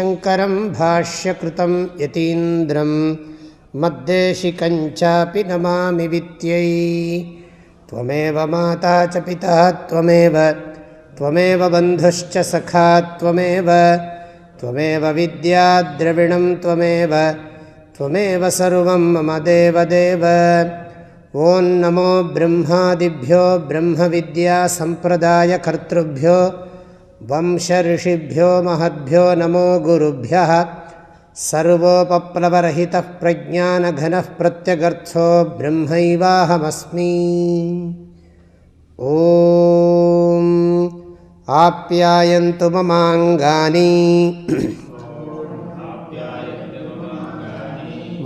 शङ्करं भाष्यकृतं यतीन्द्रं मद्देशिकञ्चापि नमामि वित्यै त्वमेव माता च पिता त्वमेव त्वमेव बन्धुश्च सखा त्वमेव त्वमेव विद्याद्रविणं त्वमेव त्वमेव सर्वं मम देवदेव ॐ नमो ब्रह्मादिभ्यो ब्रह्मविद्यासम्प्रदायकर्तृभ्यो वंशऋषिभ्यो महद्भ्यो नमो गुरुभ्यः सर्वोपप्लवरहितः प्रज्ञानघनः प्रत्यगर्थो ब्रह्मैवाहमस्मि ॐ आप्यायन्तु ममाङ्गानि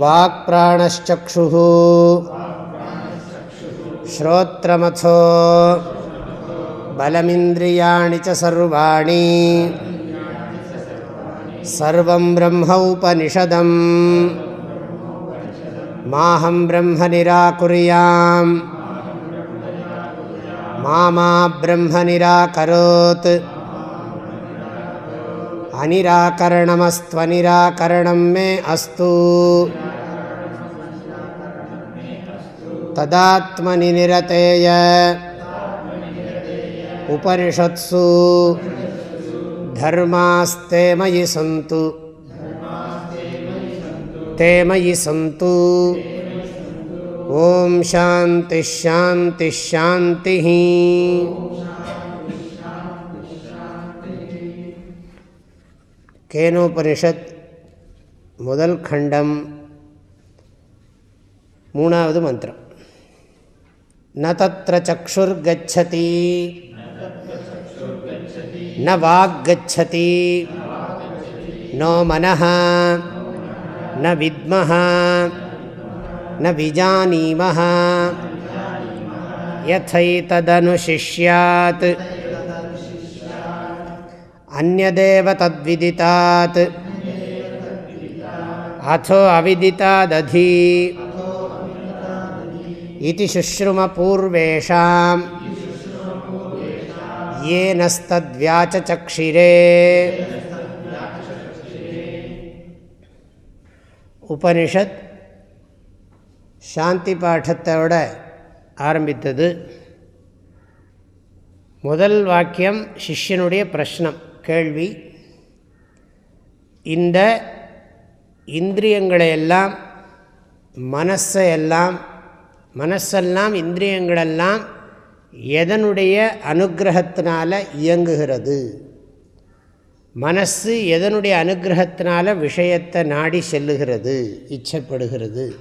वाक्प्राणश्चक्षुः श्रोत्रमथो बलमिन्द्रियाणि च सर्वाणि सर्वं ब्रह्मौपनिषदम् माहं ब्रह्म निराकुर्याम् मा मा ब्रह्म निराकरोत् अनिराकरणमस्त्वनिराकरणं मे अस्तु तदात्मनि निरतेय उपनिषत्सु धर्मास्ते मयि सन्तु ते मयि सन्तु ॐ शान्तिश्शान्तिश्शान्तिः கேனோபனிஷத் முதல் கண்டம் மூணாவது மந்திரம் ந தத்திர சக்ஷுர்கச்சதி न वाग्गच्छति। नो मनः न विद्मः न विजानीमः। यथैतदनुशिष्यात्। अथो अविदितादधि। इति येनस्तद्व्याचचक्षिरे உபனிஷத் சாந்தி பாட்டத்தோட ஆரம்பித்தது முதல் வாக்கியம் சிஷ்யனுடைய பிரஷ்னம் கேள்வி இந்த இந்திரியங்களை எல்லாம் மனசை எல்லாம் மனசெல்லாம் இந்திரியங்களெல்லாம் எதனுடைய அனுகிரகத்தினால இயங்குகிறது? மனசு எதனுடைய அனுகிரகத்தினால விஷயத்தை நாடி செல்லுகிறது இச்சப்படுகிறது?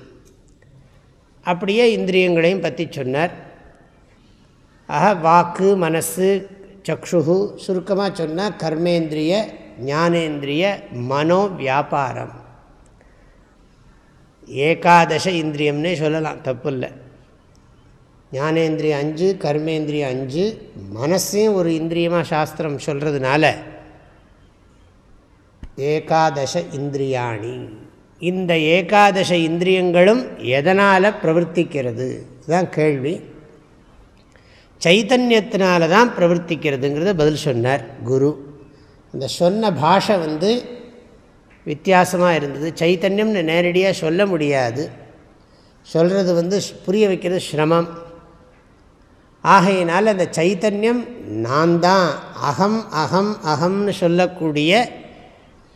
அப்படியே இந்திரியங்களையும் பற்றி சொன்னார். ஆக வாக்கு மனசு சக்ஷுகு சுருக்கமாக சொன்னால் கர்மேந்திரிய ஞானேந்திரிய மனோ வியாபாரம். ஏகாதச இந்திரியம்னே சொல்லலாம் தப்பு இல்லை ஞானேந்திரியம் அஞ்சு கர்மேந்திரியம் அஞ்சு மனசையும் ஒரு இந்திரியமாக சாஸ்திரம் சொல்கிறதுனால ஏகாதச இந்திரியாணி. இந்த ஏகாதச இந்திரியங்களும் எதனால் பிரவர்த்திக்கிறது? இதுதான் கேள்வி. சைத்தன்யத்தினால தான் பிரவர்த்திக்கிறதுங்கிறத பதில் சொன்னார் குரு. இந்த சொன்ன பாஷை வந்து வித்தியாசமாக இருந்தது. சைத்தன்யம்னு நேரடியாக சொல்ல முடியாது. சொல்கிறது வந்து புரிய வைக்கிறது சிரமம். ஆகையினால் அந்த சைத்தன்யம் நான் தான் அகம் அகம் அகம்னு சொல்லக்கூடிய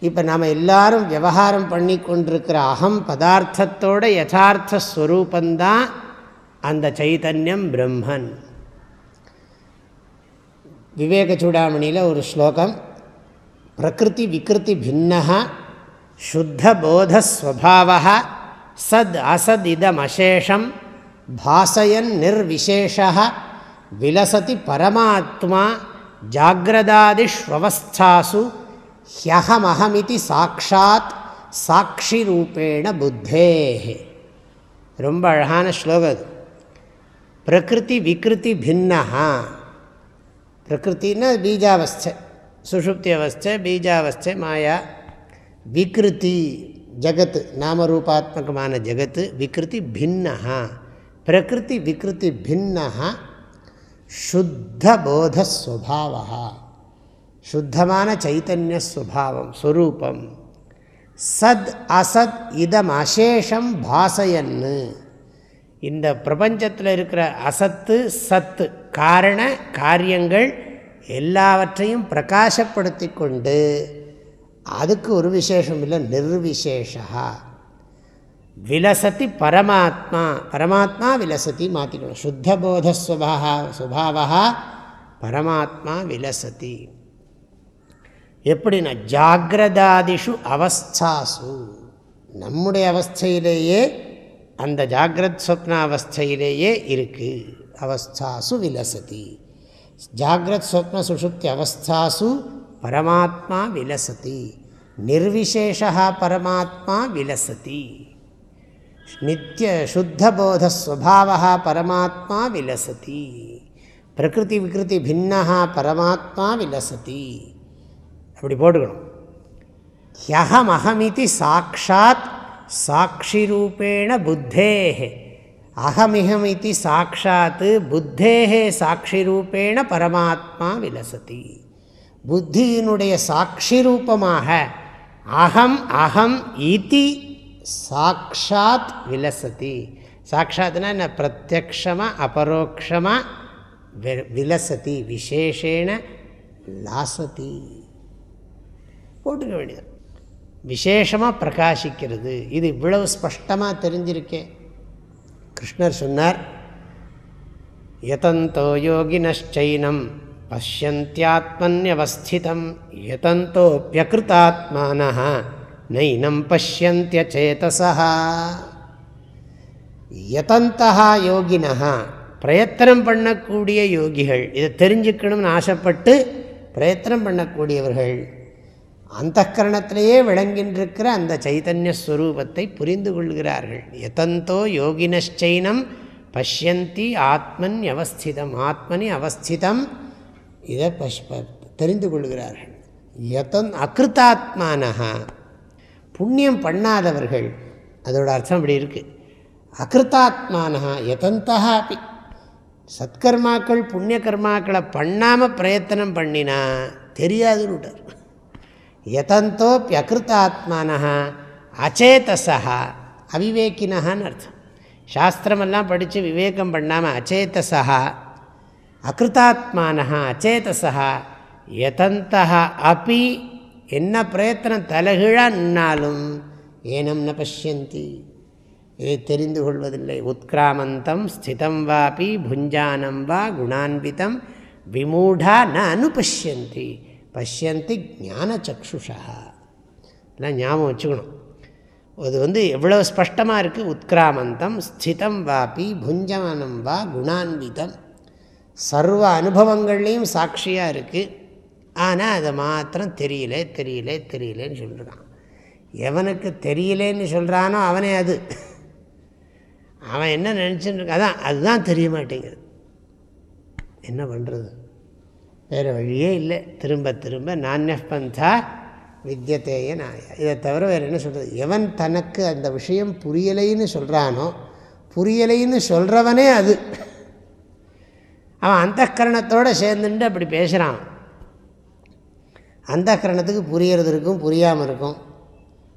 இப்போ நாம் எல்லாரும் விவகாரம் பண்ணி கொண்டிருக்கிற அகம் பதார்த்தத்தோட யதார்த்த ஸ்வரூபந்தான் அந்த சைத்தன்யம் பிரம்மன். விவேக சூடாமணியில் ஒரு ஸ்லோகம் பிரகிருதி விகிருதி பின்னா சுத்தபோதஸ்வபாவ சத் அசத் இதமசேஷம் பாசயன் நிர்விசேஷா விலசதி பரமாத்மா ஜாகிரதாதிஷ்வஸ்தாசு ஹியகமஹமிதி சாட்சாத் சாட்சி ரூபேண புத்தே ரொம்ப அழகான ஸ்லோகம் அது. பிரகிருதி விகிருதி பின்னா பிரகிருத்தின்னா பீஜாவஸ்தை சுஷுப்தி அவஸ்தை பீஜாவஸ்தை மாயா. விகிருதி ஜகத் நாமரூபாத்மகமான ஜகத்து விகிருதி பின்னா பிரகிருதி விகிருதி பின்னா சுத்த போதஸ்வபாவா சுத்தமான சைத்தன்ய சுபாவம் ஸ்வரூபம் சத் அசத் இதம் அசேஷம் பாசையன்னு இந்த பிரபஞ்சத்தில் இருக்கிற அசத்து சத்து காரண காரியங்கள் எல்லாவற்றையும் பிரகாசப்படுத்தி கொண்டு அதுக்கு ஒரு விசேஷம் இல்லை நிர்விசேஷா விலசதி பரமாத்மா பரமாத்மா விலசதி மாற்றிக்கணும் சுத்தபோத சுபாவா சுபாவா பரமாத்மா விலசதி. எப்படின்னா ஜாகிரதாதிஷு அவஸ்தாசு. நம்முடைய அவஸ்தையிலேயே அந்த ஜாகிரத் ஸ்வப்ன அவஸ்தையிலேயே இருக்குது அவஸ்தாசு விலசதி. ஜாகிரத் ஸ்வப்ன சுஷுப்தி அவஸ்தாசு பரமாத்மா விலசதி. நிர்விசேஷா பரமாத்மா விலசதி. நித்திய சுத்தபோதஸ்வபாவா பரமாத்மா விலசதி பிரகிருதி விகிருதி பின்னா பரமாத்மா விலசதி அப்படி போட்டுக்கணும். ஹியகமஹமிதி சாட்சாத் சாட்சிரூபேண புத்தேஹே। அகமிகமிதி சாட்சாத் புத்தேஹே சாட்சிரூபேண பரமாத்மா விலசதி। புத்தியினுடைய சாட்சி ரூபமாக அகம் அகம் இதி சாக்ஷாத் விலசதி. சாட்சாத்னா என்ன? பிரத்யக்ஷமாக அபரோக்ஷமாக விலசதி விசேஷேன லாசதி போட்டுக்க வேண்டியது. விசேஷமாக பிரகாசிக்கிறது. இது இவ்வளவு ஸ்பஷ்டமாக தெரிஞ்சிருக்கேன் கிருஷ்ணர் சொன்னார் யதந்தோ யோகினச்சைனம் பசியந்தியாத்மன்யவஸ்திதம் யதந்தோப்பியகிருத்தாத்மான நைனம் பசியந்தியச்சேதசா யதந்தா யோகினா பிரயத்தனம் பண்ணக்கூடிய யோகிகள் இதை தெரிஞ்சுக்கணும்னு ஆசைப்பட்டு பிரயத்தனம் பண்ணக்கூடியவர்கள் அந்த கரணத்திலேயே விளங்கின்றிருக்கிற அந்த சைதன்யஸ்வரூபத்தை புரிந்து கொள்கிறார்கள். எதந்தோ யோகினச்சைனம் பஷ்யந்தி ஆத்மன் அவஸ்திதம் ஆத்மனி அவஸ்திதம் இதை பஷ் தெரிந்து கொள்கிறார்கள். எதன் அகிருத்தாத்மானஹா புண்ணியம் பண்ணாதவர்கள் அதோட அர்த்தம் இப்படி இருக்குது அகிருத்தாத்மானஹா எதந்தா அப்படி சத்கர்மாக்கள் புண்ணிய கர்மாக்களை பண்ணாமல் பிரயத்தனம் பண்ணினா தெரியாதுன்னு விட்டார் யதந்தோப்பியகிருத்தாத்மான அச்சேதசா அவிவேக்கினஹான்னு அர்த்தம். சாஸ்திரமெல்லாம் படித்து விவேகம் பண்ணாமல் அச்சேதசா அகிருத்தாத்மான அச்சேதசா எதந்தா அப்பி என்ன பிரயத்தனம் தலைகீழாக நின்னாலும் ஏனம் ந பசியந்தி இதை தெரிந்து கொள்வதில்லை. உத்கிராமந்தம் ஸ்திதம் வாபி புஞ்சானம் வா குணான்விதம் விமூடா ந அனுபஷ்யந்தி பஷ்யந்தி. ஞான சக்ஷுஷா எல்லாம் ஞாபகம் வச்சுக்கணும். அது வந்து எவ்வளோ ஸ்பஷ்டமாக இருக்குது உத்கிராமந்தம் ஸ்திதம் வாபி புஞ்சமானம் வா குணான்விதம். சர்வ அனுபவங்கள்லேயும் சாட்சியாக இருக்குது ஆனால் அதை மாத்திரம் தெரியல தெரியல தெரியலேன்னு சொல்கிறான் எவனுக்கு தெரியலேன்னு சொல்கிறானோ அவனே அது. அவன் என்ன நினச்சின்னு அதான் அதுதான் தெரிய மாட்டேங்குது. என்ன பண்ணுறது வேறு வழியே இல்லை. திரும்ப திரும்ப நானிய பந்தா வித்தியத்தேய நாயா. இதை தவிர வேறு என்ன சொல்கிறது எவன் தனக்கு அந்த விஷயம் புரியலைன்னு சொல்கிறானோ புரியலைன்னு சொல்கிறவனே அது. அவன் அந்த கரணத்தோடு சேர்ந்துட்டு அப்படி பேசுகிறான் அந்த கரணத்துக்கு புரியறது இருக்கும் புரியாமல் இருக்கும்.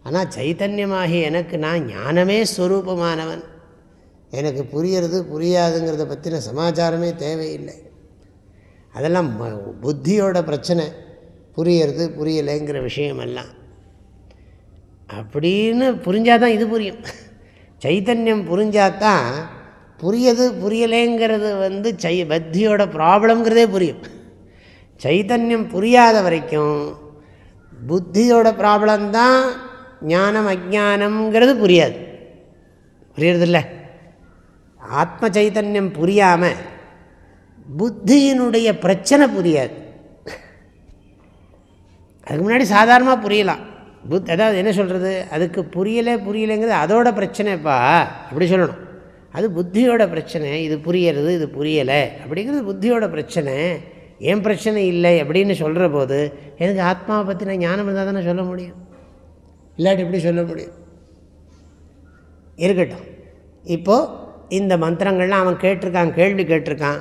ஆனால் சைத்தன்யமாகி எனக்கு நான் ஞானமே ஸ்வரூபமானவன் எனக்கு புரியறது புரியாதுங்கிறத பற்றின சமாச்சாரமே தேவையில்லை. அதெல்லாம் புத்தியோட பிரச்சனை. புரியறது புரியலைங்கிற விஷயமெல்லாம். அப்படின்னு புரிஞ்சால் தான் இது புரியும். சைத்தன்யம் புரிஞ்சாதான் புரியது புரியலைங்கிறது வந்து சை பத்தியோட ப்ராப்ளம்ங்கிறதே புரியும். சைத்தன்யம் புரியாத வரைக்கும் புத்தியோட ப்ராப்ளம்தான் ஞானம் அஜானம்ங்கிறது புரியாது. புரியறதில்ல? ஆத்ம சைத்தன்யம் புரியாமல் புத்தியினுடைய பிரச்சனை புரியாது. அதுக்கு முன்னாடி சாதாரணமாக புரியலாம். புத் அதாவது என்ன சொல்கிறது அதுக்கு புரியலை புரியலைங்கிறது அதோட பிரச்சனைப்பா அப்படி சொல்லணும். அது புத்தியோட பிரச்சனை இது புரியறது இது புரியலை அப்படிங்கிறது புத்தியோட பிரச்சனை. ஏன் பிரச்சனை இல்லை அப்படின்னு சொல்கிற போது எனக்கு ஆத்மாவை பற்றின ஞானம் இருந்தால் தானே சொல்ல முடியும். இல்லாட்டி எப்படி சொல்ல முடியும்? இருக்கட்டும். இப்போது இந்த மந்திரங்கள்லாம் அவன் கேட்டிருக்கான் கேள்வி கேட்டிருக்கான்.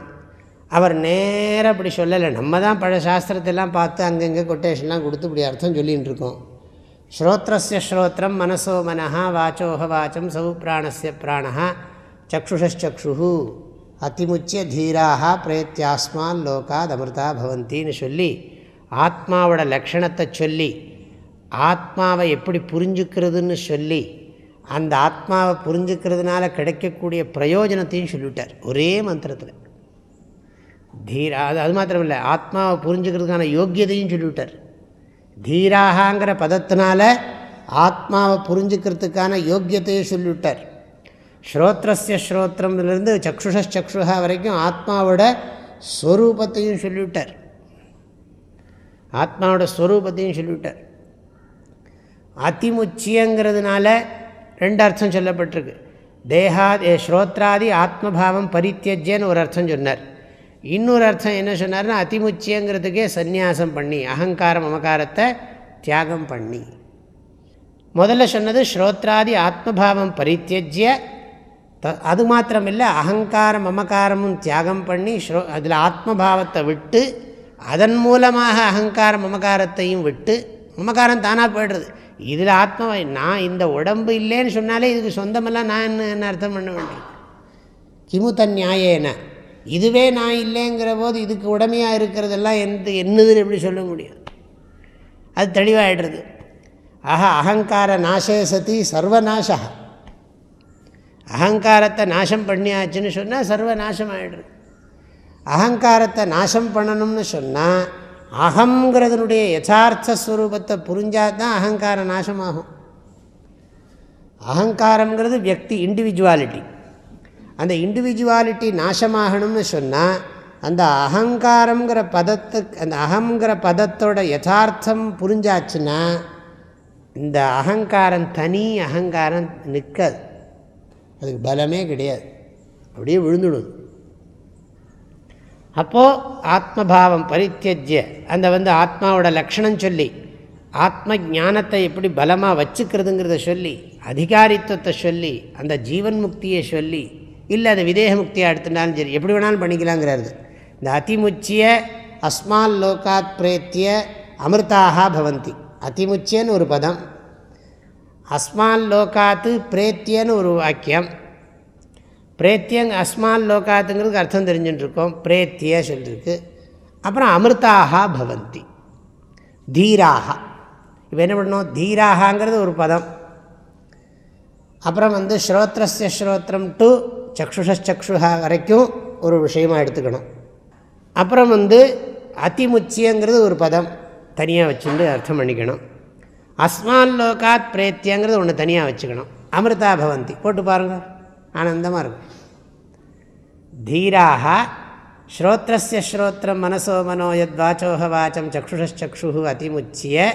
அவர் நேராக அப்படி சொல்லலை. நம்ம தான் பழைய சாஸ்திரத்தெல்லாம் பார்த்து அங்கங்கே கொட்டேஷன்லாம் கொடுத்து இப்படி அர்த்தம் சொல்லின்னு இருக்கோம். ஸ்ரோத்ரஸ்ய ஸ்ரோத்திரம் மனசோ மனஹா வாச்சோஹ வாச்சம் சவு பிராணஸ்ய பிராணா சக்ஷுஷச்சு அதிமுச்சிய தீராக பிரேத்தியாஸ்மான் லோகாத் அமிர்தா பவந்தின்னு சொல்லி ஆத்மாவோட லக்ஷணத்தை சொல்லி ஆத்மாவை எப்படி புரிஞ்சுக்கிறதுன்னு சொல்லி அந்த ஆத்மாவை புரிஞ்சுக்கிறதுனால கிடைக்கக்கூடிய பிரயோஜனத்தையும் சொல்லிவிட்டார். ஒரே மந்திரத்தில். தீரா அது அது மாத்திரம் இல்லை ஆத்மாவை புரிஞ்சுக்கிறதுக்கான யோக்கியதையும் சொல்லிவிட்டார். தீராகாங்கிற பதத்தினால ஆத்மாவை புரிஞ்சுக்கிறதுக்கான யோக்கியத்தையும் சொல்லிவிட்டார். ஸ்ரோத்ரஸ்ய ஸ்ரோத்திரம்லேருந்து சக்ஷுஷச்சுஷா வரைக்கும் ஆத்மாவோட ஸ்வரூபத்தையும் சொல்லிவிட்டார். ஆத்மாவோட ஸ்வரூபத்தையும் சொல்லிவிட்டார். அதிமுச்சியங்கிறதுனால ரெண்டு அர்த்தம் சொல்லப்பட்டிருக்கு. தேகா ஸ்ரோத்ராதி ஆத்மபாவம் பரித்தியஜ்யன்னு ஒரு அர்த்தம் சொன்னார். இன்னொரு அர்த்தம் என்ன சொன்னார்னா அதிமுச்சியங்கிறதுக்கே சந்நியாசம் பண்ணி அகங்காரம் அமகாரத்தை தியாகம் பண்ணி. முதல்ல சொன்னது ஸ்ரோத்ராதி ஆத்மபாவம் பரித்தியஜ்ய அது மாத்திரமில்லை அகங்காரம் மமகாரமும் தியாகம் பண்ணி ஸ்ரோ அதில் ஆத்மபாவத்தை விட்டு அதன் மூலமாக அகங்காரம் மமகாரத்தையும் விட்டு மமகாரம் தானாக போய்டுறது. இதில் ஆத்மா நான் இந்த உடம்பு இல்லைன்னு சொன்னாலே இதுக்கு சொந்தமெல்லாம் நான் என்ன என்ன அர்த்தம் பண்ண வேண்டியது கிமுத்த நியாயேன. இதுவே நான் இல்லைங்கிற போது இதுக்கு உடமையாக இருக்கிறதெல்லாம் எந்த என்னதுன்னு எப்படி சொல்ல முடியும்? அது தெளிவாகிடுறது ஆஹா அகங்கார நாசே சதி சர்வநாசா அகங்காரத்தை நாசம் பண்ணியாச்சுன்னு சொன்னால் சர்வநாசம் ஆகிடுது அகங்காரத்தை நாசம் பண்ணணும்னு சொன்னால் அகங்கிறதுனுடைய யதார்த்த ஸ்வரூபத்தை புரிஞ்சால் தான் அகங்காரம் நாசமாகும். அகங்காரங்கிறது வியக்தி இண்டிவிஜுவாலிட்டி அந்த இண்டிவிஜுவாலிட்டி நாசமாகணும்னு சொன்னால் அந்த அகங்காரங்கிற பதத்துக்கு அந்த அகங்கிற பதத்தோட யதார்த்தம் புரிஞ்சாச்சுன்னா இந்த அகங்காரம் தனி அகங்காரம் நிற்காது. அதுக்கு பலமே கிடையாது. அப்படியே விழுந்துடும் அப்போது ஆத்மபாவம் பரித்தியஜ்ய. அந்த வந்து ஆத்மாவோட லக்ஷணம் சொல்லி ஆத்ம ஞானத்தை எப்படி பலமாக வச்சுக்கிறதுங்கிறத சொல்லி அதிகாரித்துவத்தை சொல்லி அந்த ஜீவன் முக்தியை சொல்லி இல்லை அதை விதேக முக்தியாக எடுத்துட்டாலும் சரி எப்படி வேணாலும் பண்ணிக்கலாங்கிறாரு இந்த அதிமுச்சிய அஸ்மால் லோகாத் பிரேத்திய அமிர்தாக பவந்தி. அதிமுச்சியன்னு ஒரு பதம். அஸ்மால் லோகாத்து பிரேத்தியன்னு ஒரு வாக்கியம். பிரேத்தியங் அஸ்மால் லோகாத்துங்கிறதுக்கு அர்த்தம் தெரிஞ்சுட்டுருக்கோம். பிரேத்திய சொல்லியிருக்கு அப்புறம் அமிர்தாக பவந்தி. தீராக இப்போ என்ன பண்ணணும்? தீராகாங்கிறது ஒரு பதம். அப்புறம் வந்து ஸ்ரோத்ரஸ்ய ஸ்ரோத்திரம் டு சக்ஷுஷக்ஷுஹா வரைக்கும் ஒரு விஷயமாக எடுத்துக்கணும். அப்புறம் வந்து அதிமுச்சியங்கிறது ஒரு பதம். தனியாக வச்சுட்டு அர்த்தம் பண்ணிக்கணும். அஸ்மான் லோகாத் பிரேத்தியங்கிறது ஒன்று தனியாக வச்சுக்கணும். அமிர்தா பவந்தி. போட்டு பாருங்கள் ஆனந்தமாக இருக்கும். தீராக ஸ்ரோத்திரஸ்ய ஸ்ரோத்திரம் மனசோ மனோ யத் வாச்சோக வாச்சம் சக்ஷுஷச்சு அதிமுச்சிய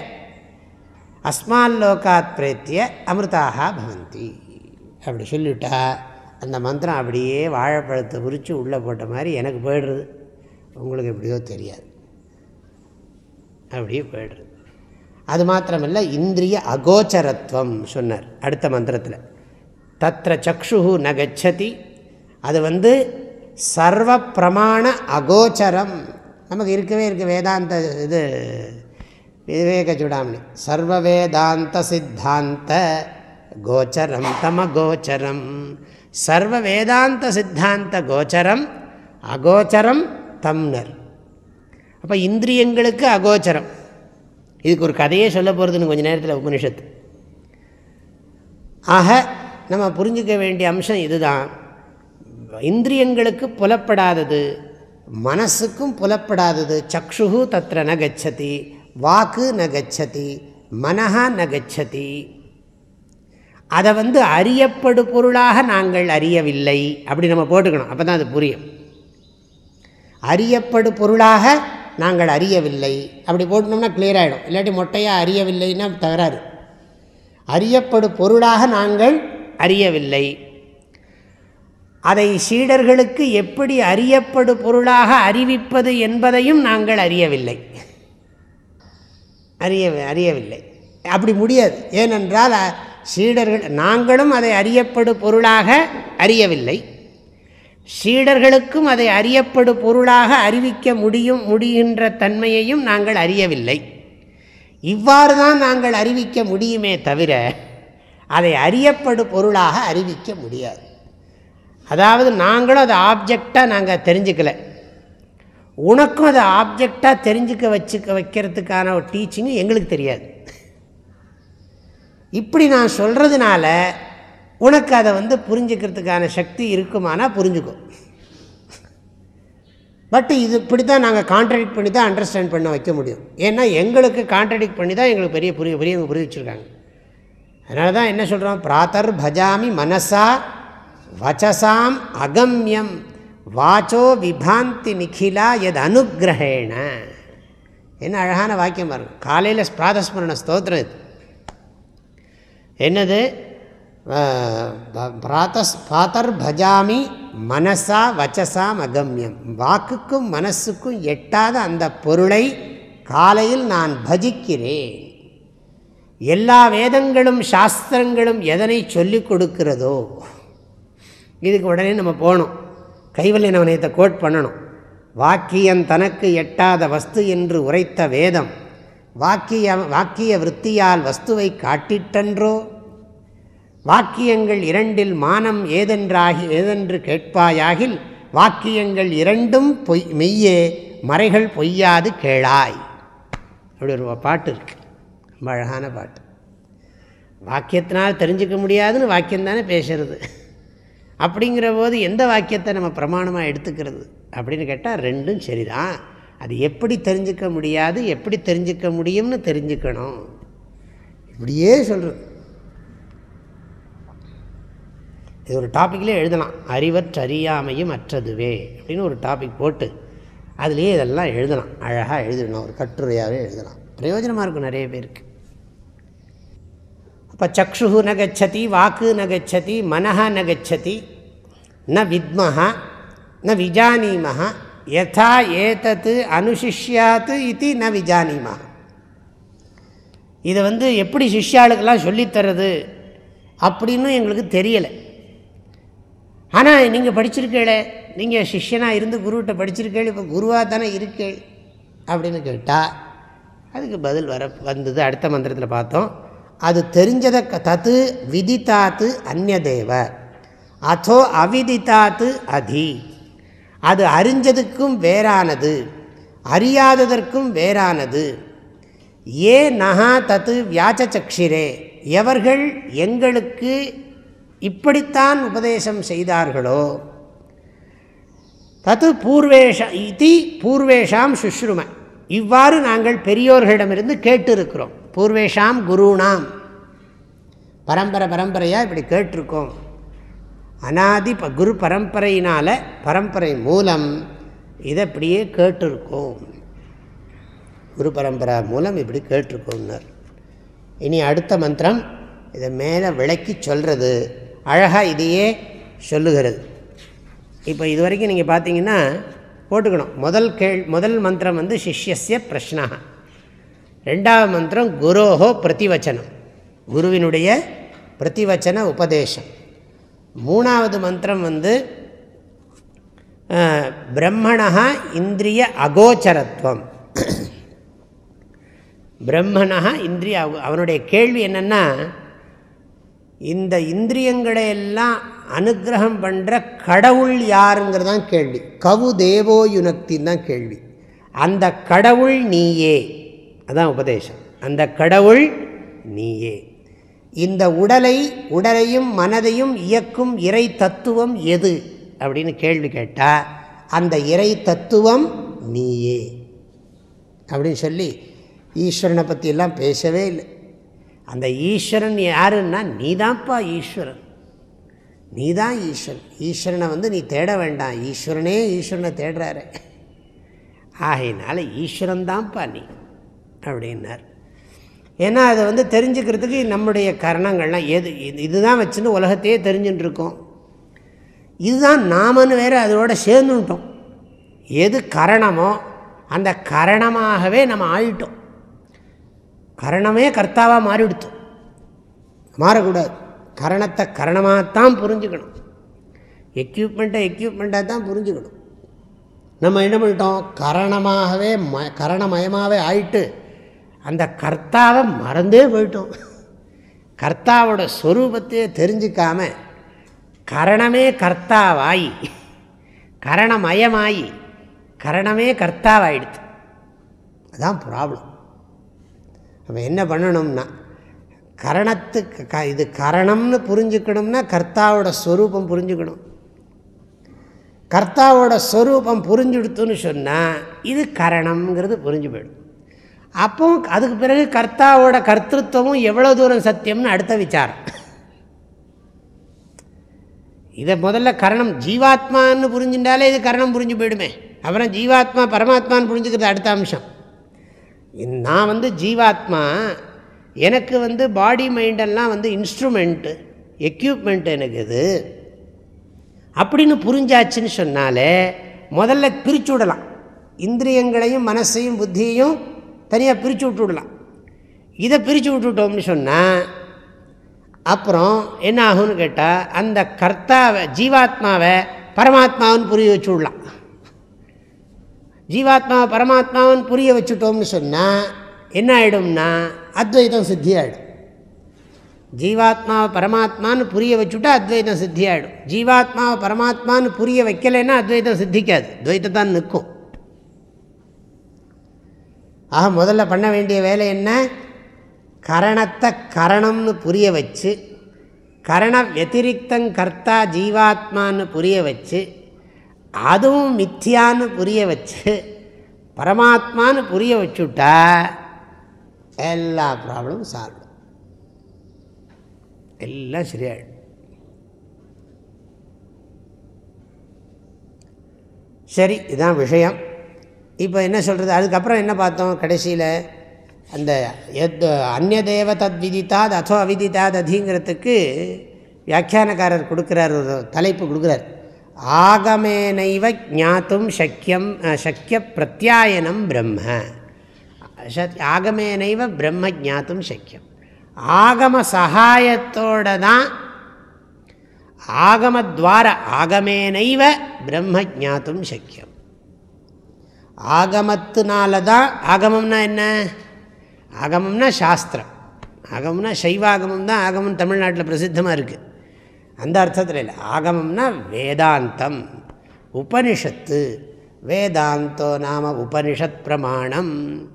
அஸ்மான் லோகாத் பிரேத்திய அமிர்தாக பவந்தி. அப்படி சொல்லிவிட்டா அந்த மந்திரம் அப்படியே வாழைப்பழத்தை உரித்து உள்ளே போட்ட மாதிரி எனக்கு போயிடுறது. உங்களுக்கு எப்படியோ தெரியாது. அப்படியே போயிடுறது. அது மாத்திரமல்ல இந்திரிய அகோச்சரத்துவம் சொன்னார் அடுத்த மந்திரத்தில். தத்திர சக்ஷு ந கச்சதி. அது வந்து சர்வ பிரமாண அகோச்சரம். நமக்கு இருக்கவே இருக்க வேதாந்த இது விவேக சுடாமணி. சர்வ வேதாந்த சித்தாந்த கோச்சரம் தம கோச்சரம். சர்வ வேதாந்த சித்தாந்த கோச்சரம் அகோச்சரம் தம்னர். அப்போ இந்திரியங்களுக்கு அகோச்சரம். இதுக்கு ஒரு கதையே சொல்ல போகிறதுன்னு கொஞ்சம் நேரத்தில் உபனிஷத்து ஆக நம்ம புரிஞ்சிக்க வேண்டிய அம்சம் இதுதான். இந்திரியங்களுக்கு புலப்படாதது மனசுக்கும் புலப்படாதது சக்ஷு தத்திர ந கச்சதி வாக்கு ந கச்சதி மனஹா ந கச்சதி. அதை வந்து அறியப்படு பொருளாக நாங்கள் அறியவில்லை. அப்படி நம்ம போட்டுக்கணும். அப்போ தான் அது புரியும். அறியப்படு பொருளாக நாங்கள் அறியவில்லை. அப்படி போட்டோம்னா கிளியர் ஆகிடும் இல்லாட்டி மொட்டையாக அறியவில்லைன்னா தகராறு. அறியப்படு பொருளாக நாங்கள் அறியவில்லை. அதை சீடர்களுக்கு எப்படி அறியப்படு பொருளாக அறிவிப்பது என்பதையும் நாங்கள் அறியவில்லை. அறிய அறியவில்லை. அப்படி முடியாது. ஏனென்றால் சீடர்கள் நாங்களும் அதை அறியப்படு பொருளாக அறியவில்லை. சீடர்களுக்கும் அதை அறியப்படு பொருளாக அறிவிக்க முடியும் முடிகின்ற தன்மையையும் நாங்கள் அறியவில்லை. இவ்வாறு தான் நாங்கள் அறிவிக்க முடியுமே தவிர அதை அறியப்படு பொருளாக அறிவிக்க முடியாது. அதாவது நாங்களும் அதை ஆப்ஜெக்டாக நாங்கள் தெரிஞ்சுக்கல. உனக்கும் அதை ஆப்ஜெக்டாக தெரிஞ்சுக்க வச்சுக்க வைக்கிறதுக்கான ஒரு டீச்சிங்கும் எங்களுக்கு தெரியாது. இப்படி நான் சொல்கிறதுனால உனக்கு அதை வந்து புரிஞ்சுக்கிறதுக்கான சக்தி இருக்குமானா புரிஞ்சுக்கும் பட் இது இப்படி தான் நாங்கள் கான்ட்ரடிக்ட் பண்ணி தான் அண்டர்ஸ்டாண்ட் பண்ண வைக்க முடியும். ஏன்னா எங்களுக்கு கான்ட்ரடிக்ட் பண்ணி தான் எங்களுக்கு பெரிய புரிய பெரியவங்க புரிய வச்சுருக்காங்க. அதனால தான் என்ன சொல்கிறோம் பிராத்தர் பஜாமி மனசா வச்சசாம் அகம்யம் வாச்சோ விபாந்தி நிகிலா எது அனுகிரகேண என்ன அழகான வாக்கியம் இருக்கும் காலையில் பிராதஸ்மரண ஸ்தோத்திரம் இது. என்னது? பிராத்தஸ் பாத்தர் பஜாமி மனசா வச்சசாம் அகம்யம் வாக்குக்கும் மனசுக்கும் எட்டாத அந்த பொருளை காலையில் நான் பஜிக்கிறேன். எல்லா வேதங்களும் சாஸ்திரங்களும் எதனை சொல்லிக் கொடுக்கிறதோ? இதுக்கு உடனே நம்ம போகணும். கைவல்ய நவனயத்தை கோட் பண்ணணும். வாக்கியம் தனக்கு எட்டாத வஸ்து என்று உரைத்த வேதம். வாக்கிய வாக்கிய விற்த்தியால் வஸ்துவை காட்டிட்டன்றோ? வாக்கியங்கள் இரண்டில் மானம் ஏதென்றாகி ஏதென்று கேட்பாயாகில் வாக்கியங்கள் இரண்டும் பொய் மெய்யே மறைகள் பொய்யாது கேளாய். அப்படி ஒரு பாட்டு இருக்கு. ரொம்ப அழகான பாட்டு. வாக்கியத்தினால் தெரிஞ்சுக்க முடியாதுன்னு வாக்கியம் தானே பேசுறது. அப்படிங்கிற போது எந்த வாக்கியத்தை நம்ம பிரமாணமாக எடுத்துக்கிறது? அப்படின்னு கேட்டால் ரெண்டும் சரிதான். அது எப்படி தெரிஞ்சுக்க முடியாது எப்படி தெரிஞ்சுக்க முடியும்னு தெரிஞ்சுக்கணும். இப்படியே சொல்கிறது இது ஒரு டாப்பிக்லேயே எழுதலாம். அறிவற்றறியாமையும் அற்றதுவே அப்படின்னு ஒரு டாபிக் போட்டு அதுலேயே இதெல்லாம் எழுதலாம். அழகாக எழுதணும் ஒரு கட்டுரையாகவே எழுதலாம். பிரயோஜனமாக இருக்கும் நிறைய பேருக்கு. அப்போ சக்ஷு நகச்சதி வாக்கு நகச்சதி மனஹா நகச்சதி ந வித்மஹா ந விஜானீமஹா யதா ஏதத்து அனுசிஷ்யாத்து இது ந விஜானீமா இதை வந்து எப்படி சிஷ்யாளுக்கெல்லாம் சொல்லித்தர்றது அப்படின்னு எங்களுக்கு தெரியலை. ஆனால் நீங்கள் படிச்சிருக்கேளே நீங்கள் சிஷ்யனாக இருந்து குருகிட்ட படிச்சிருக்கேள் இப்போ குருவாக தானே இருக்கேள் அப்படின்னு கேட்டால் அதுக்கு பதில் வர வந்தது அடுத்த மந்திரத்தில் பார்த்தோம். அது தெரிஞ்சதை தத்து விதித்தாத்து அந்நதேவ. அதோ அவிதித்தாத்து அதி. அது அறிஞ்சதுக்கும் வேறானது. அறியாததற்கும் வேறானது. ஏ நகா தத்து வியாச்சக்ஷிரே எவர்கள் எங்களுக்கு இப்படித்தான் உபதேசம் செய்தார்களோ? தத்து பூர்வேஷ இதி பூர்வேஷாம் சுஷ்ரும. இவ்வாறு நாங்கள் பெரியோர்களிடமிருந்து கேட்டிருக்கிறோம். பூர்வேஷாம் குருணாம். பரம்பரை பரம்பரையாக இப்படி கேட்டிருக்கோம். அனாதி ப குரு பரம்பரையினால் பரம்பரை மூலம் இதை இப்படியே கேட்டிருக்கோம். குரு பரம்பரை மூலம் இப்படி கேட்டிருக்கோம்னர். இனி அடுத்த மந்திரம் இதை மேலே விளக்கி சொல்கிறது அழகாக இதையே சொல்லுகிறது. இப்போ இது வரைக்கும் நீங்கள் பார்த்தீங்கன்னா போட்டுக்கணும். முதல் கேள் முதல் மந்திரம் வந்து சிஷ்யசிய பிரஷ்னா ரெண்டாவது மந்திரம் குரோஹோ பிரதிவச்சனம். குருவினுடைய பிரதிவச்சன உபதேசம். மூணாவது மந்திரம் வந்து பிரம்மணா இந்திரிய அகோச்சரத்துவம் பிரம்மணா இந்திரிய அவனுடைய கேள்வி என்னென்னா இந்த இந்திரியங்களை எல்லாம் அனுகிரகம் பண்ணுற கடவுள் யாருங்கிறதான் கேள்வி. கவு தேவோ யுனக்தின்னு தான் கேள்வி. அந்த கடவுள் நீயே. அதான் உபதேசம். அந்த கடவுள் நீயே. இந்த உடலை உடலையும் மனதையும் இயக்கும் இறை தத்துவம் எது? அப்படின்னு கேள்வி கேட்டால் அந்த இறை தத்துவம் நீயே. அப்படின்னு சொல்லி ஈஸ்வரனை பற்றியெல்லாம் பேசவே இல்லை. அந்த ஈஸ்வரன் யாருன்னா நீ தான்ப்பா ஈஸ்வரன். நீ தான் ஈஸ்வரன். ஈஸ்வரனை வந்து நீ தேட வேண்டாம். ஈஸ்வரனே ஈஸ்வரனை தேடுறாரு. ஆகையினால ஈஸ்வரன் தான்ப்பா நீ அப்படின்னார். ஏன்னா அதை வந்து தெரிஞ்சுக்கிறதுக்கு நம்முடைய கரணங்கள்லாம் எது இதுதான் வச்சுன்னு உலகத்தையே தெரிஞ்சுட்டு இருக்கோம் இதுதான் நாமன்னு வேறு அதோட சேர்ந்துட்டோம். எது கரணமோ அந்த கரணமாகவே நம்ம ஆயிட்டோம். கரணமே கர்த்தாவாக மாறிவிடுத்து. மாறக்கூடாது. கரணத்தை கரணமாகத்தான் புரிஞ்சுக்கணும். எக்யூப்மெண்ட்டை எக்யூப்மெண்ட்டாக தான் புரிஞ்சுக்கணும். நம்ம என்ன பண்ணிட்டோம்? கரணமாகவே ம கரணமயமாகவே ஆயிட்டு அந்த கர்த்தாவை மறந்தே போயிட்டோம். கர்த்தாவோட ஸ்வரூபத்தையே தெரிஞ்சிக்காம கரணமே கர்த்தாவாயி கரணமயமாயி கரணமே கர்த்தாவாயிடுது அதுதான் ப்ராப்ளம் அப்போ என்ன பண்ணணும்னா கரணத்துக்கு க இது கரணம்னு புரிஞ்சுக்கணும்னா கர்த்தாவோட ஸ்வரூபம் புரிஞ்சுக்கணும். கர்த்தாவோட ஸ்வரூபம் புரிஞ்சுடுத்துன்னு சொன்னால் இது கரணம்ங்கிறது புரிஞ்சு போயிடும். அப்போ அதுக்கு பிறகு கர்த்தாவோட கர்த்தத்துவமும் எவ்வளோ தூரம் சத்தியம்னு அடுத்த விசாரம். இதை முதல்ல கரணம் ஜீவாத்மான்னு புரிஞ்சுட்டாலே இது கரணம் புரிஞ்சு போயிடுமே. அப்புறம் ஜீவாத்மா பரமாத்மான்னு புரிஞ்சுக்கிறது அடுத்த அம்சம். நான் வந்து ஜீவாத்மா எனக்கு வந்து பாடி மைண்டெல்லாம் வந்து இன்ஸ்ட்ருமெண்ட்டு எக்யூப்மெண்ட் எனக்கு இது. அப்படின்னு புரிஞ்சாச்சுன்னு சொன்னாலே முதல்ல பிரித்து விடலாம். இந்திரியங்களையும் மனசையும் புத்தியையும் தனியாக பிரித்து விட்டு விடலாம். இதை பிரித்து விட்டுட்டோம்னு சொன்னால் அப்புறம் என்ன ஆகும்னு கேட்டால் அந்த கர்த்தாவை ஜீவாத்மாவை பரமாத்மாவுன்னு புரிய வச்சு விடலாம். ஜீவாத்மாவை பரமாத்மாவன் புரிய வச்சுட்டோம்னு சொன்னால் என்ன ஆகிடும்னா அத்வைதம் சித்தி ஆகிடும் ஜீவாத்மாவை பரமாத்மான்னு புரிய வச்சுட்டா அத்வைதம் சித்தி ஆகிடும் ஜீவாத்மாவை பரமாத்மான்னு புரிய வைக்கலைன்னா அத்வைதம் சித்திக்காது. துவைத்தத்தான் நிற்கும். ஆக முதல்ல பண்ண வேண்டிய வேலை என்ன? கரணத்தை கரணம்னு புரிய வச்சு கரண வத்திரிக்தங் கர்த்தா ஜீவாத்மான்னு புரிய வச்சு அதுவும் மித்தியான்னு புரிய வச்சு பரமாத்மான்னு புரிய வச்சுட்டா எல்லா ப்ராப்ளமும் சால்வ் எல்லாம் சரியாயிடும். சரி இதுதான் விஷயம். இப்போ என்ன சொல்கிறது அதுக்கப்புறம் என்ன பார்த்தோம்? கடைசியில் அந்த எத் அந்நிய தேவ தத் விதித்தாத் அதோ அவிதித்தாத் அதிங்கிறதுக்கு வியாக்கியானக்காரர் கொடுக்குறார் ஒரு தலைப்பு கொடுக்குறார். ஆகமேனைவ ஜாத்தும் சக்கியம் சக்கிய பிரத்யாயனம் பிரம்ம. ஆகமேனைவ பிரம்ம ஜாத்தும் சக்கியம். ஆகம சகாயத்தோட தான் ஆகமத்வார ஆகமேனைவ பிரம்ம ஜாத்தும் சக்கியம். ஆகமத்தினால தான் ஆகமம்னா என்ன? ஆகமம்னா சாஸ்திரம். ஆகமம்னா சைவாகமம் தான் ஆகமம் தமிழ்நாட்டில் பிரசித்தமாக இருக்குது அந்த அர்த்தத்தில் இல்லை. ஆகமம்னா வேதாந்தம். உபனிஷத்து வேதாந்தோ நாம உபனிஷத் பிரமாணம்.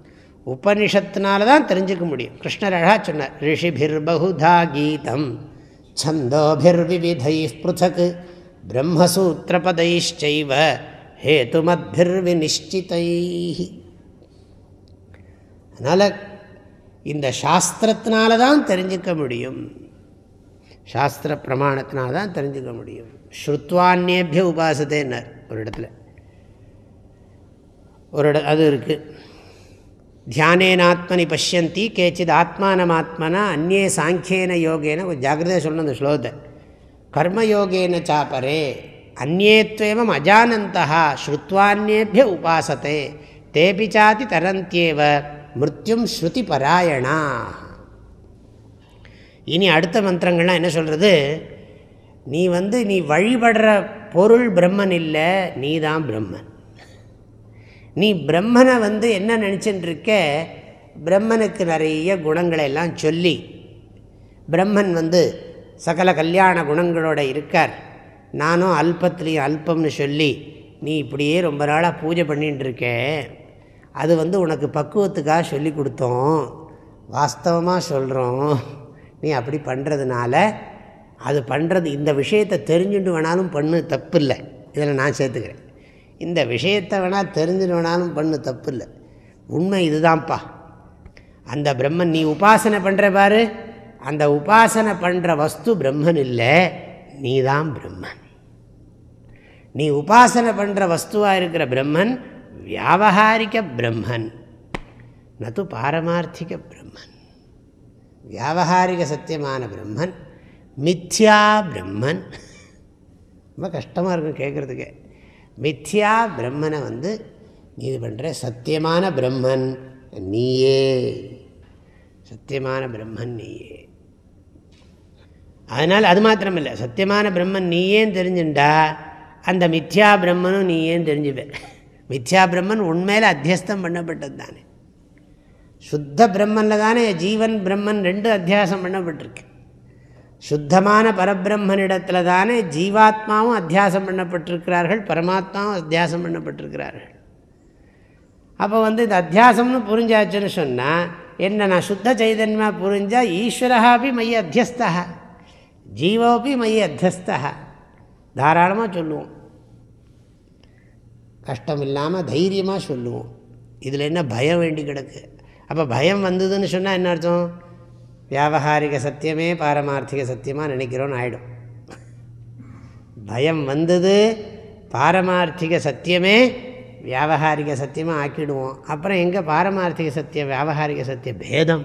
உபனிஷத்தினால தான் தெரிஞ்சுக்க முடியும். கிருஷ்ணர் அழகா சொன்னார் ரிஷிபிர் பகுதா கீதம் சந்தோபிர் விவிதை பிருத்தக் பிரம்மசூத்திரபதைச்சைவ ஹேதுமத்பிர் விநிஷ்டிதை அதனால் இந்த சாஸ்திரத்தினால தான் தெரிஞ்சுக்க முடியும். சாஸ்திர பிரமாணத்தினால் தான் தெரிஞ்சுக்க முடியும். ஸ்ருத்வான்யேபிய உபாசத்தேன்னார். ஒரு இடத்துல. ஒரு இட அது இருக்குது தியானேனாத்மனி பசியந்தி கேச்சித் ஆத்மானமாத்மனா அந்நே சாங்கியேன யோகேன கொஞ்சம் ஜாகிரதையாக சொல்லணும் அந்த ஸ்லோகத்தை. கர்மயோகேன சாப்பரே அந்நேத்வேவம் அஜானந்தா ஸ்ருத்வான்யேபிய உபாசத்தை தேபி சாதி தரந்தியேவ மிருத்யும் ஸ்ருதி பராயணா இனி அடுத்த மந்திரங்கள்லாம் என்ன சொல்கிறது நீ வந்து நீ வழிபடுற பொருள் பிரம்மன் இல்லை நீ தான் பிரம்மன். நீ பிரம்மனை வந்து என்ன நினச்சின்னு இருக்க பிரம்மனுக்கு நிறைய குணங்களை எல்லாம் சொல்லி பிரம்மன் வந்து சகல கல்யாண குணங்களோட இருக்கார். நானும் அல்பத்துலேயும் அல்பம்னு சொல்லி நீ இப்படியே ரொம்ப நாளாக பூஜை பண்ணிகிட்டு இருக்க அது வந்து உனக்கு பக்குவத்துக்காக சொல்லி கொடுத்தோம். வாஸ்தவமாக சொல்கிறோம் நீ அப்படி பண்ணுறதுனால அது பண்ணுறது இந்த விஷயத்தை தெரிஞ்சுட்டு வேணாலும் பண்ணு தப்பு இல்லை இதில் நான் சேர்த்துக்கிறேன். இந்த விஷயத்தை வேணால் தெரிஞ்சுட்டு வேணாலும் பண்ணு தப்பு இல்லை உண்மை இதுதான்ப்பா. அந்த பிரம்மன் நீ உபாசனை பண்ணுற பாரு. அந்த உபாசனை பண்ணுற வஸ்து பிரம்மன் இல்லை நீ தான் பிரம்மன். நீ உபாசனை பண்ணுற வஸ்துவாக இருக்கிற பிரம்மன் வியாபகாரிக பிரம்மன். நது பாரமார்த்திக பிரம்மன். வியாபகாரிக சத்தியமான பிரம்மன் மித்யா பிரம்மன் ரொம்ப கஷ்டமாக இருக்கும் கேட்குறதுக்கு மித்யா பிரம்மனை வந்து நீ இது பண்ணுற சத்தியமான பிரம்மன் நீயே சத்தியமான பிரம்மன் நீயே அதனால் அது மாத்திரம் இல்லை சத்தியமான பிரம்மன் நீயேன்னு தெரிஞ்சுண்டா அந்த மித்யா பிரம்மனும் நீ ஏன் தெரிஞ்சுப்பேன் மித்யா பிரம்மன் உண்மையில் அத்தியஸ்தம் பண்ணப்பட்டது தானே சுத்த பிரம்மனில் தானே ஜீவன் பிரம்மன் ரெண்டு அத்தியாசம் பண்ணப்பட்டிருக்கு. சுத்தமான பரபிரம்மனிடத்தில் தானே ஜீவாத்மாவும் அத்தியாசம் பண்ணப்பட்டிருக்கிறார்கள் பரமாத்மாவும் அத்தியாசம் பண்ணப்பட்டிருக்கிறார்கள். அப்போ வந்து இந்த அத்தியாசம்னு புரிஞ்சாச்சுன்னு சொன்னால் என்ன நான் சுத்த சைதன்யமாக புரிஞ்சால் ஈஸ்வரஹாபி மைய அத்தியஸ்தா ஜீவோபி மைய அத்தியஸ்தா தாராளமாக சொல்லுவோம். கஷ்டம் இல்லாமல் தைரியமாக சொல்லுவோம். இதில் என்ன பயம் வேண்டி கிடக்கு? அப்போ பயம் வந்ததுன்னு சொன்னால் என்ன அர்த்தம்? வியாபகாரிக சத்தியமே பாரமார்த்திக சத்தியமாக நினைக்கிறோன்னு ஆகிடும் பயம் வந்தது பாரமார்த்திக சத்தியமே வியாபகாரிக சத்தியமாக ஆக்கிடுவோம். அப்புறம் எங்கே பாரமார்த்திக சத்தியம் வியாபகாரிக சத்திய பேதம்.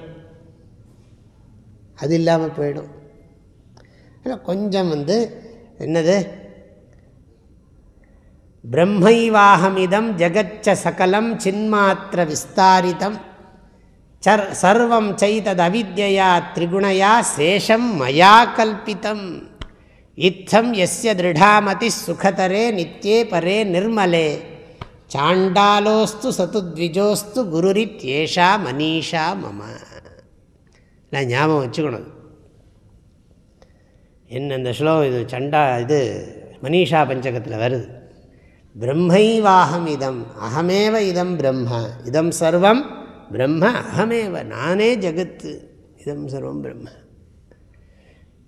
அது இல்லாமல் போயிடும். கொஞ்சம் வந்து என்னது? பிரம்மைவாகமிதம் ஜகச்ச சகலம் சின்மாத்திர விஸ்தாரிதம் சர் சர்வம் செய்தது அவித்யா திரிகுணையா சேஷம் மயா கல்பித்தம் இத்தம் எஸ்ய திருடாமதி சுகதரே நித்தியே பரே நிர்மலே. சாண்டாலோஸ்து சதுத்விஜோஸ்து குருரித்யேஷா மனிஷா மம. நான் ஞாபகம் வச்சுக்கணும். என்ன இந்த ஸ்லோகம் இது? சண்டா இது மனிஷா பஞ்சகத்தில் வருது. பிரம்மைவாகம் இதம் அகமேவ இதம் பிரம்ம. இதம் சர்வம் பிரம்ம அகமேவ நானே ஜகத்து. இதம் சர்வம் பிரம்ம.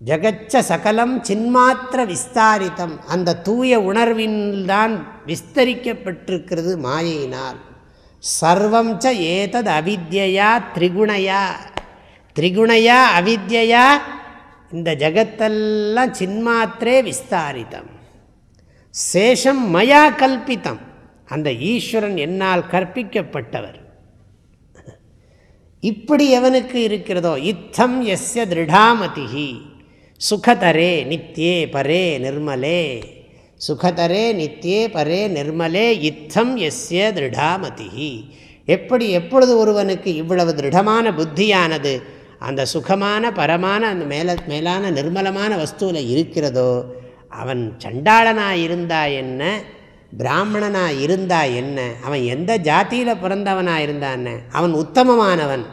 ஜகச்ச சகலம் சின்மாத்திர விஸ்தாரித்தம் அந்த தூய உணர்வின்தான் விஸ்தரிக்கப்பட்டிருக்கிறது மாயினால் சர்வம் ச ஏதது அவித்யா திரிகுணையா. திரிகுணையா அவித்யா இந்த ஜகத்தெல்லாம் சின்மாத்திரே விஸ்தாரித்தம் சேஷம் மயா கல்பித்தம் அந்த ஈஸ்வரன் என்னால் கற்பிக்கப்பட்டவர். இப்படி எவனுக்கு இருக்கிறதோ? இத்தம் எஸ்ய திருடாமதிஹி. சுகதரே நித்தியே பரே நிர்மலே. சுகதரே நித்தியே பரே நிர்மலே. இத்தம் எஸ்ய திருடாமதிஹி. எப்படி எப்பொழுது ஒருவனுக்கு இவ்வளவு திருடமான புத்தியானது அந்த சுகமான பரமான அந்த மேல மேலான நிர்மலமான வஸ்துவில் இருக்கிறதோ அவன் சண்டாளனாக இருந்தா என்ன? பிராமணனாக இருந்தா என்ன? அவன் எந்த ஜாத்தியில் பிறந்தவனாக இருந்தான் அவன் உத்தமமானவன்.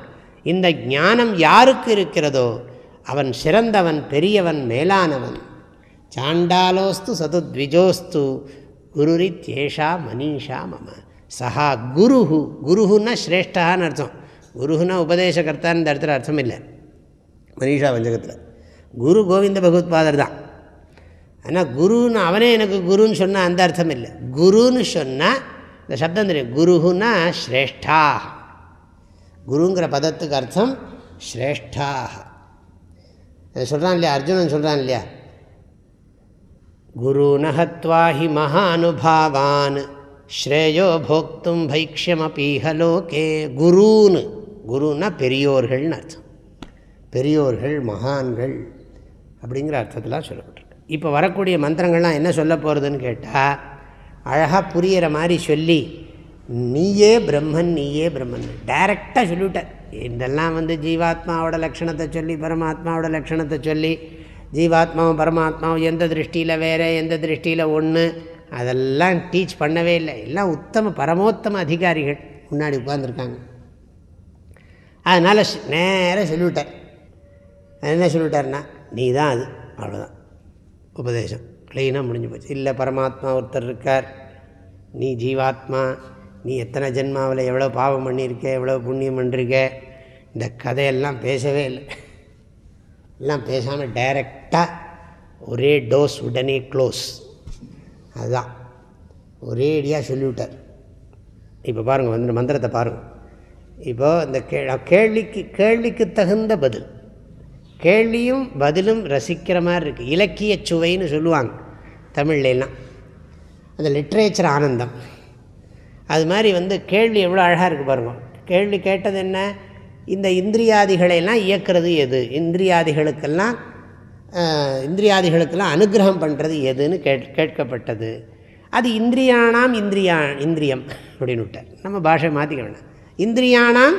இந்த ஞானம் யாருக்கு இருக்கிறதோ அவன் சிறந்தவன் பெரியவன் மேலானவன். சாண்டாலோஸ்து சதுத்விஜோஸ்து குருரித்யேஷா மனிஷா மம. சஹா குருஹு. குருஹுன்னா ஸ்ரேஷ்டான்னு அர்த்தம். குருஹுனா உபதேசகர்த்தான்னு இந்த இடத்துல அர்த்தம் இல்லை. மனிஷா பஞ்சகத்தில் குரு கோவிந்த பகவத்பாதர் தான். ஆனால் குருன்னு அவனே எனக்கு குருன்னு சொன்னால் அந்த அர்த்தம் இல்லை. குருன்னு சொன்னால் இந்த சப்தம் தெரியும். குருன்னா ஸ்ரேஷ்டா. குருங்கிற பதத்துக்கு அர்த்தம் ஸ்ரேஷ்டாக சொல்கிறான் இல்லையா? அர்ஜுனன் சொல்கிறான் இல்லையா? குரு நகத்வாஹி மகானுபாவான். ஸ்ரேயோ போக்தும் பைக்ஷமபீஹலோகே குருன்னு. குருன்னா பெரியோர்கள்னு அர்த்தம். பெரியோர்கள் மகான்கள் அப்படிங்கிற அர்த்தத்தில் சொல்லப்பட்டிருக்கு இப்போ வரக்கூடிய மந்திரங்கள்லாம் என்ன சொல்ல போகிறதுன்னு கேட்டால் அழகாக புரிகிற மாதிரி சொல்லி நீயே பிரம்மன் நீயே பிரம்மன். டைரெக்டாக சொல்லிவிட்டார் இதெல்லாம் வந்து ஜீவாத்மாவோட லக்ஷணத்தை சொல்லி பரமாத்மாவோட லக்ஷணத்தை சொல்லி ஜீவாத்மாவும் பரமாத்மாவும் எந்த திருஷ்டியில் வேறு எந்த திருஷ்டியில் ஒன்று அதெல்லாம் டீச் பண்ணவே இல்லை. எல்லாம் உத்தம பரமோத்தம அதிகாரிகள் முன்னாடி உட்காந்துருக்காங்க அதனால் நேராக சொல்லிவிட்டார் என்ன சொல்லிவிட்டார்னா நீ தான் அது. அவ்வளோதான் உபதேசம். க்ளீனாக முடிஞ்சு போச்சு. இல்லை பரமாத்மா ஒருத்தர் இருக்கார். நீ ஜீவாத்மா. நீ எத்தனை ஜென்மாவில் எவ்வளோ பாவம் பண்ணியிருக்க எவ்வளோ புண்ணியம் பண்ணிருக்க? இந்த கதையெல்லாம் பேசவே இல்லை. எல்லாம் பேசாமல் டைரெக்டாக ஒரே டோஸ் உடனே க்ளோஸ் அதுதான். ஒரேடியாக சொல்லிவிட்டார். இப்போ பாருங்கள் வந்து மந்திரத்தை பாருங்கள் இப்போது இந்த கே கேள்விக்கு கேள்விக்கு தகுந்த பதில். கேள்வியும் பதிலும் ரசிக்கிற மாதிரி இருக்குது இலக்கிய சுவைன்னு சொல்லுவாங்க தமிழ்லாம் அந்த லிட்ரேச்சர் ஆனந்தம். அது மாதிரி வந்து கேள்வி எவ்வளோ அழகாக இருக்குது பாருங்கள் கேள்வி கேட்டது என்ன? இந்த இந்திரியாதிகளையெல்லாம் இயக்கிறது எது? இந்திரியாதிகளுக்கெல்லாம் இந்திரியாதிகளுக்கெல்லாம் அனுகிரகம் பண்ணுறது எதுன்னு கேட் கேட்கப்பட்டது. அது இந்திரியானாம் இந்திரியா இந்திரியம் அப்படின்னு விட்டார் நம்ம பாஷை மாற்றிக்க வேண்டாம் இந்திரியானாம்